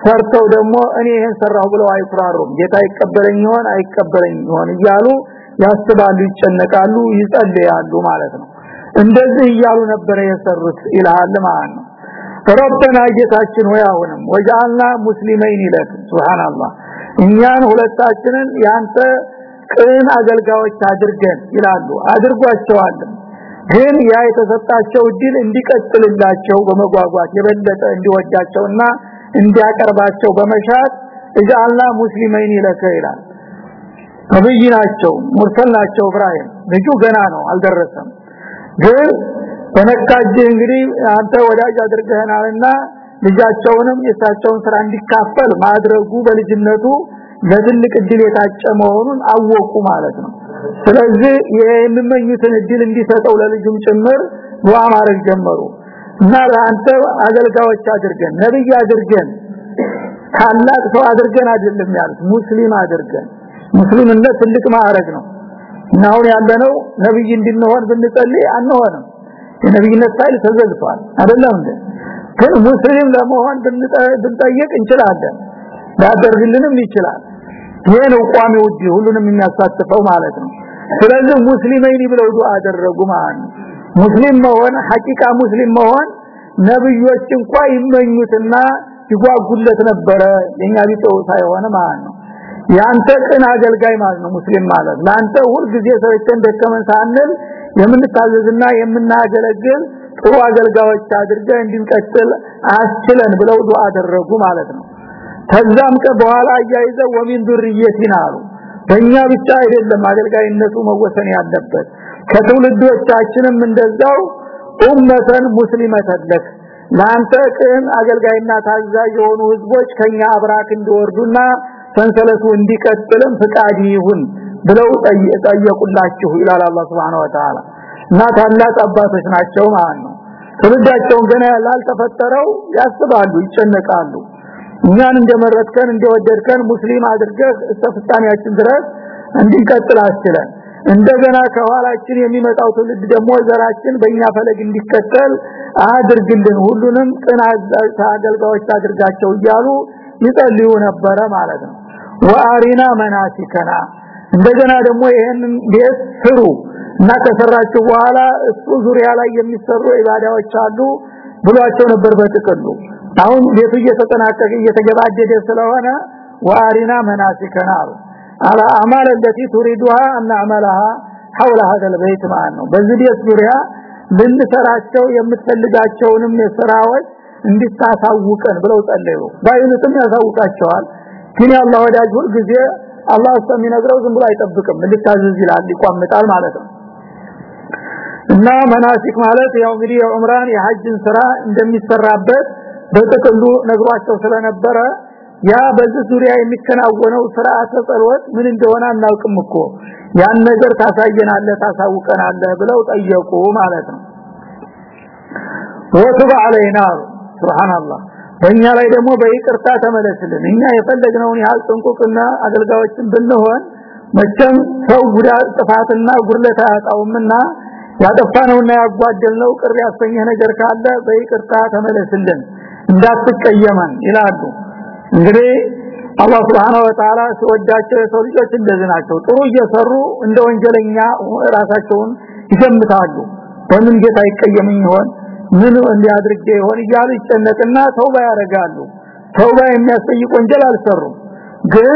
ሰርተው ደግሞ እኔ ይሄን ሰራሁ ብለው አይኩራሩም። ጌታ ይቀበለኝ ይሆን አይቀበለኝ ይሆን እያሉ ያስባሉ ይጨነቃሉ ይጸልያሉ ማለት ነው። እንደዚህ እያሉ ነበረ የሰሩት ይልሃል ማለት ነው። ረበና ጌታችን ሆይ አሁንም ወጃልና ሙስሊመይን ይለክ። ሱብሃንአላህ። እኛን ሁለታችንን ያንተ ቅን አገልጋዮች አድርገን ይላሉ። አድርጓቸዋል። ግን ያ የተሰጣቸው ድል እንዲቀጥልላቸው በመጓጓት የበለጠ እንዲወዳቸውና እንዲያቀርባቸው በመሻት እጃላ ሙስሊመይን ይለከ ይላል። ነብይ ናቸው ሙርሰል ናቸው። ኢብራሂም ልጁ ገና ነው አልደረሰም። ግን በነካጅ እንግዲህ አንተ ወዳጅ አድርገህናልና ልጃቸውንም የሳቸውን ስራ እንዲካፈል ማድረጉ በልጅነቱ ለትልቅ እድል የታጨ መሆኑን አወቁ ማለት ነው። ስለዚህ የሚመኙትን እድል እንዲሰጠው ለልጁም ጭምር ዱዓ ማድረግ ጀመሩ። እና ለአንተ አገልጋዮች አድርገን ነብይ አድርገን ታላቅ ሰው አድርገን አይደለም ያሉት ሙስሊም አድርገን። ሙስሊምነት ትልቅ ማዕረግ ነው። እና አሁን ያለነው ነብይ እንድንሆን ብንጸልይ አንሆንም። የነብይነት ፋይል ተዘግቷል አይደለም እንዴ? ግን ሙስሊም ለመሆን ብንጠይቅ እንችላለን። ሊያደርግልንም ይችላል ይሄ ነው ቋሚ ውድ ሁሉንም የሚያሳትፈው ማለት ነው። ስለዚህ ሙስሊመይን ብለው ዱዓ አደረጉ ማለት ሙስሊም መሆን ሐቂቃ ሙስሊም መሆን ነብዮች እንኳን ይመኙትና ይጓጉለት ነበረ። የኛ ቢጠው ሳይሆን ማለት ነው። ያንተ ቅን አገልጋይ ማለት ነው ሙስሊም ማለት። ላንተ ሁሉ ጊዜ ሰዎችን ደከመን ሳንል የምንታዘዝና የምናገለግል ጥሩ አገልጋዮች አድርገን እንድንቀጥል አስችለን ብለው ዱዓ አደረጉ ማለት ነው ከዛም በኋላ አያይዘው ወሚን ዱርየቲና አሉ። በእኛ ብቻ አይደለም አገልጋይነቱ መወሰን ያለበት ከትውልዶቻችንም እንደዛው ኡመተን ሙስሊመተን ለክ። ለአንተ ቅን አገልጋይና ታዛዥ የሆኑ ህዝቦች ከኛ አብራክ እንዲወርዱና ሰንሰለቱ እንዲቀጥልም ፍቃድ ይሁን ብለው ጠየቁላችሁ ይላል አላህ Subhanahu Wa Ta'ala እና ታላቅ አባቶች ናቸው ማለት ነው። ትውልዳቸውን ገና ላልተፈጠረው ያስባሉ ይጨነቃሉ እኛን እንደመረጥከን እንደወደድከን ሙስሊም አድርገህ እስከ ድረስ እንድንቀጥል አስችለን። እንደገና ከኋላችን የሚመጣው ትውልድ ደግሞ ዘራችን በእኛ ፈለግ እንዲከተል አድርግልን ሁሉንም ቅን አገልጋዮች አድርጋቸው እያሉ ይጸልዩ ነበረ ማለት ነው። ወአሪና መናሲከና እንደገና ደግሞ ይሄንን ቤት ስሩ እና ከሰራችሁ በኋላ እሱ ዙሪያ ላይ የሚሰሩ ኢባዳዎች አሉ ብሏቸው ነበር በጥቅሉ አሁን ቤቱ እየተጠናቀቀ እየተገባደደ ስለሆነ ዋሪና መናሲከና አላ አማል التي تريدها ان نعملها حول هذا البيت ማለት ነው በዚህ ቤት ዙሪያ ልንሰራቸው የምትፈልጋቸውንም የሥራዎች እንድታሳውቀን ብለው ጸለዩ ባይሉትም ያሳውቃቸዋል ግን ያላህ ወዳጅ ሁሉ ጊዜ አላህ ስለሚነግረው ዝም ብሎ አይጠብቅም ልታዘዝ ይላል ይቋምጣል ማለት ነው እና መናሲክ ማለት ያው እንግዲህ የዑምራን የሐጅን ስራ እንደሚሰራበት በጥቅሉ ነግሯቸው ስለነበረ ያ በዚህ ዙሪያ የሚከናወነው ስርዓተ ጸሎት ምን እንደሆነ አናውቅም እኮ። ያን ነገር ታሳየናለህ ታሳውቀናለህ ብለው ጠየቁ ማለት ነው። ወቱብ አለይና ሱብሃንአላህ በእኛ ላይ ደግሞ በይቅርታ ተመለስልን። እኛ የፈለግነውን ያህል ጥንቁቅና አገልጋዮችን ብንሆን መቼም ሰው ጉዳት ጥፋትና ጉርለት አያጣውምና ያጠፋነውና ያጓደልነው ቅር ያሰኘህ ነገር ካለ በይቅርታ ተመለስልን እንዳትቀየመን ይላሉ። እንግዲህ አላህ Subhanahu Wa Ta'ala ሲወዳቸው የሰው ልጆች እንደዚህ ናቸው። ጥሩ እየሰሩ እንደ ወንጀለኛ ራሳቸውን ይገምታሉ። በምን ጌታ ይቀየምኝ ይሆን? ምን እንዲያድርገ ይሆን? እያሉ ይጨነቅና ተውባ ያደርጋሉ። ተውባ የሚያስጠይቅ ወንጀል አልሰሩም። ግን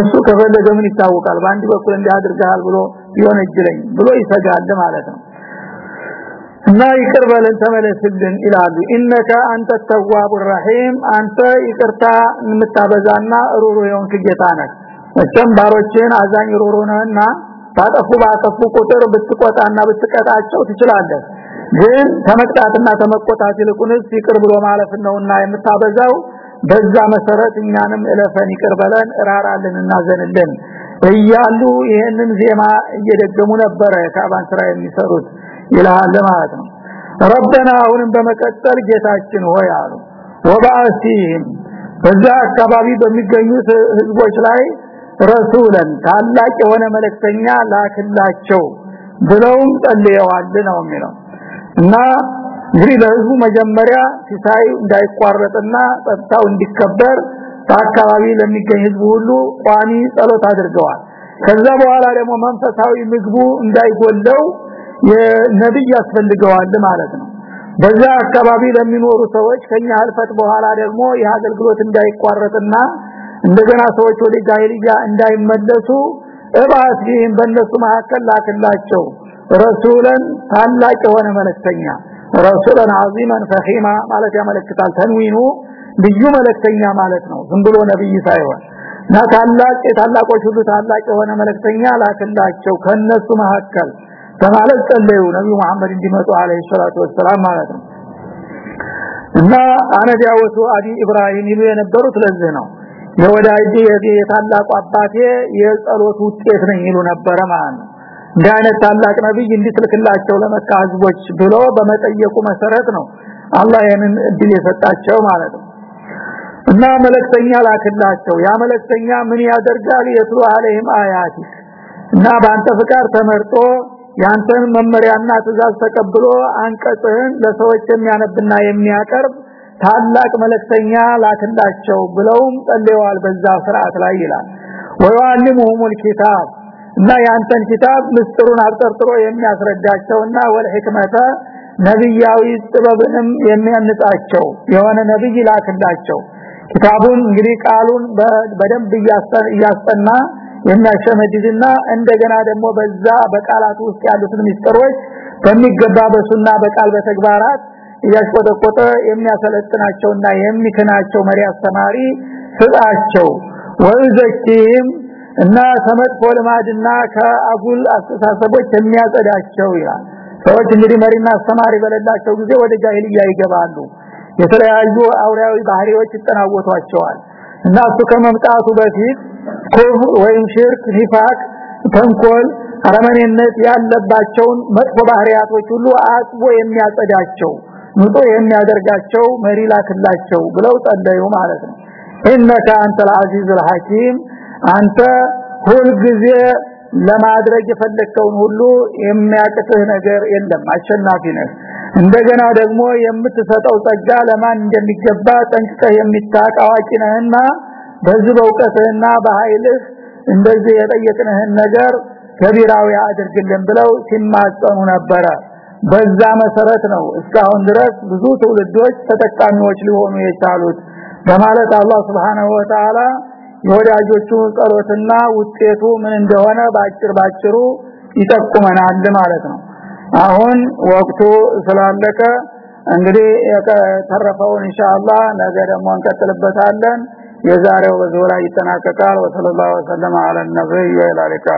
እሱ ከፈለገ ምን ይታወቃል? በአንድ በኩል እንዲያድርጋል ብሎ ይሆን ብሎ ይሰጋል ማለት ነው እና ይቅር በለን ተመለስልን ይላሉ። ኢነከ አንተ ተዋቡ ረሂም አንተ ይቅርታ የምታበዛና ሩሩ የሆንክ ጌታ ነህ። መቼም ባሮችን አዛኝ ሩሩ ነህና ታጠፉ ባጠፉ ቁጥር ብትቆጣና ብትቀጣቸው ትችላለህ። ግን ተመቅጣትና ተመቆጣት ይልቁንስ ይቅር ብሎ ማለፍ ነውና የምታበዛው። በዛ መሰረት እኛንም እለፈን ይቅር በለን እራራልንና ዘንልን እያሉ ይሄንን ዜማ እየደገሙ ነበረ የካባን ስራ የሚሰሩት ይላል ማለት ነው። ረበና አሁንም በመቀጠል ጌታችን ሆይ አሉ። ወባሲህም በዛ አካባቢ በሚገኙት ህዝቦች ላይ ረሱለን ታላቅ የሆነ መልእክተኛ ላክላቸው ብለውም ጸልየዋል ነው የሚለው። እና እንግዲህ ለህዝቡ መጀመሪያ ሲሳይ እንዳይቋረጥና ጸጥታው እንዲከበር በአካባቢ ለሚገኝ ህዝቡ ሁሉ ቋሚ ጸሎት አድርገዋል። ከዛ በኋላ ደግሞ መንፈሳዊ ምግቡ እንዳይጎለው የነብይ ያስፈልገዋል ማለት ነው። በዛ አካባቢ ለሚኖሩ ሰዎች ከኛ ህልፈት በኋላ ደግሞ የአገልግሎት እንዳይቋረጥና እንደገና ሰዎች ወደ ጃሂልያ እንዳይመለሱ እባስ ቢህም በእነሱ መካከል ላክላቸው። ረሱለን ታላቅ የሆነ መልእክተኛ ረሱለን አዚመን ፈኺማ ማለት ያመለክታል። ተንዊኑ ልዩ መልእክተኛ ማለት ነው። ዝም ብሎ ነብይ ሳይሆን ታላቅ የታላቆች ሁሉ ታላቅ የሆነ መልእክተኛ ላክላቸው ከነሱ መካከል ከማለት ጸለዩ። ነብዩ መሐመድ እንዲመጡ አለይሂ ሰላቱ ወሰላም ማለት ነው። እና አነዲያወቱ አዲ ኢብራሂም ይሉ የነበሩት ለዚህ ነው። የወዳጅ የታላቁ አባቴ የጸሎት ውጤት ነኝ ይሉ ነበረ ማለት ነው። እንዲህ ታላቅ ነብይ እንዲትልክላቸው ለመካ ህዝቦች ብሎ በመጠየቁ መሰረት ነው አላህ ይህንን እድል የሰጣቸው ማለት ነው። እና መለክተኛ ላክላቸው። ያ መለክተኛ ምን ያደርጋል? የትሉ አለህም አያቲ እና በአንተ ፍቃድ ተመርጦ ያንተን መመሪያና ትእዛዝ ተቀብሎ አንቀጽህን ለሰዎች የሚያነብና የሚያቀርብ ታላቅ መለክተኛ ላክላቸው ብለውም ጸልየዋል በዛ ስርዓት ላይ ይላል። ወይዋልሙሁሙል ኪታብ እና ያንተን ኪታብ ምስጥሩን አብጠርጥሮ የሚያስረዳቸውና ወል ህክመተ ነብያዊ ጥበብንም የሚያንጻቸው የሆነ ነብይ ላክላቸው። ኪታቡን እንግዲህ ቃሉን በደንብ እያስጠና የሚያሸመድድና እንደገና ደግሞ በዛ በቃላት ውስጥ ያሉትን ሚስጥሮች በሚገባ በሱና በቃል በተግባራት እያሽቆጠቆጠ የሚያሰለጥናቸውና የሚክናቸው መሪ አስተማሪ ስጣቸው። ወይዘኪም እና ከመጥፎ ልማድና ከአጉል አስተሳሰቦች የሚያጸዳቸው ይላል። ሰዎች እንግዲህ መሪና አስተማሪ በሌላቸው ጊዜ ወደ ጃሂልያ ይገባሉ። የተለያዩ አውሪያዊ ባህሪዎች ይጠናወቷቸዋል እና እሱ ከመምጣቱ በፊት ኩፍር ወይም ሽርክ ኒፋቅ ተንኮል አረመኔነት ያለባቸውን መጥፎ ባህሪያቶች ሁሉ አጥቦ የሚያጸዳቸው ንጹህ የሚያደርጋቸው መሪ ላክላቸው ብለው ጸለዩ ማለት ነው ኢነከ አንተ العزيز الحكيم አንተ ሁል ጊዜ ለማድረግ የፈለከውን ሁሉ የሚያቅትህ ነገር የለም አሸናፊ ነህ እንደገና ደግሞ የምትሰጠው ጸጋ ለማን እንደሚገባ ጠንቅቀህ የሚታቅ አዋቂ ነህና በዚህ በእውቀትህና በኃይልህ እንደዚህ የጠየቅንህን ነገር ከቢራዊ አድርግልን ብለው ሲማጸኑ ነበረ። በዛ መሰረት ነው እስካሁን ድረስ ብዙ ትውልዶች ተጠቃሚዎች ሊሆኑ የቻሉት በማለት አላህ Subhanahu Wa የወዳጆቹ ጸሎትና ውጤቱ ምን እንደሆነ ባጭር ባጭሩ ይጠቁመናል ማለት ነው አሁን ወቅቱ ስላለቀ እንግዲህ የተረፈውን ኢንሻአላህ ነገ ደግሞ እንቀጥልበታለን። የዛሬው በዚሁ ላይ ይጠናቀቃል። ወሰለላሁ ዐለ ነብይ ወአሊካ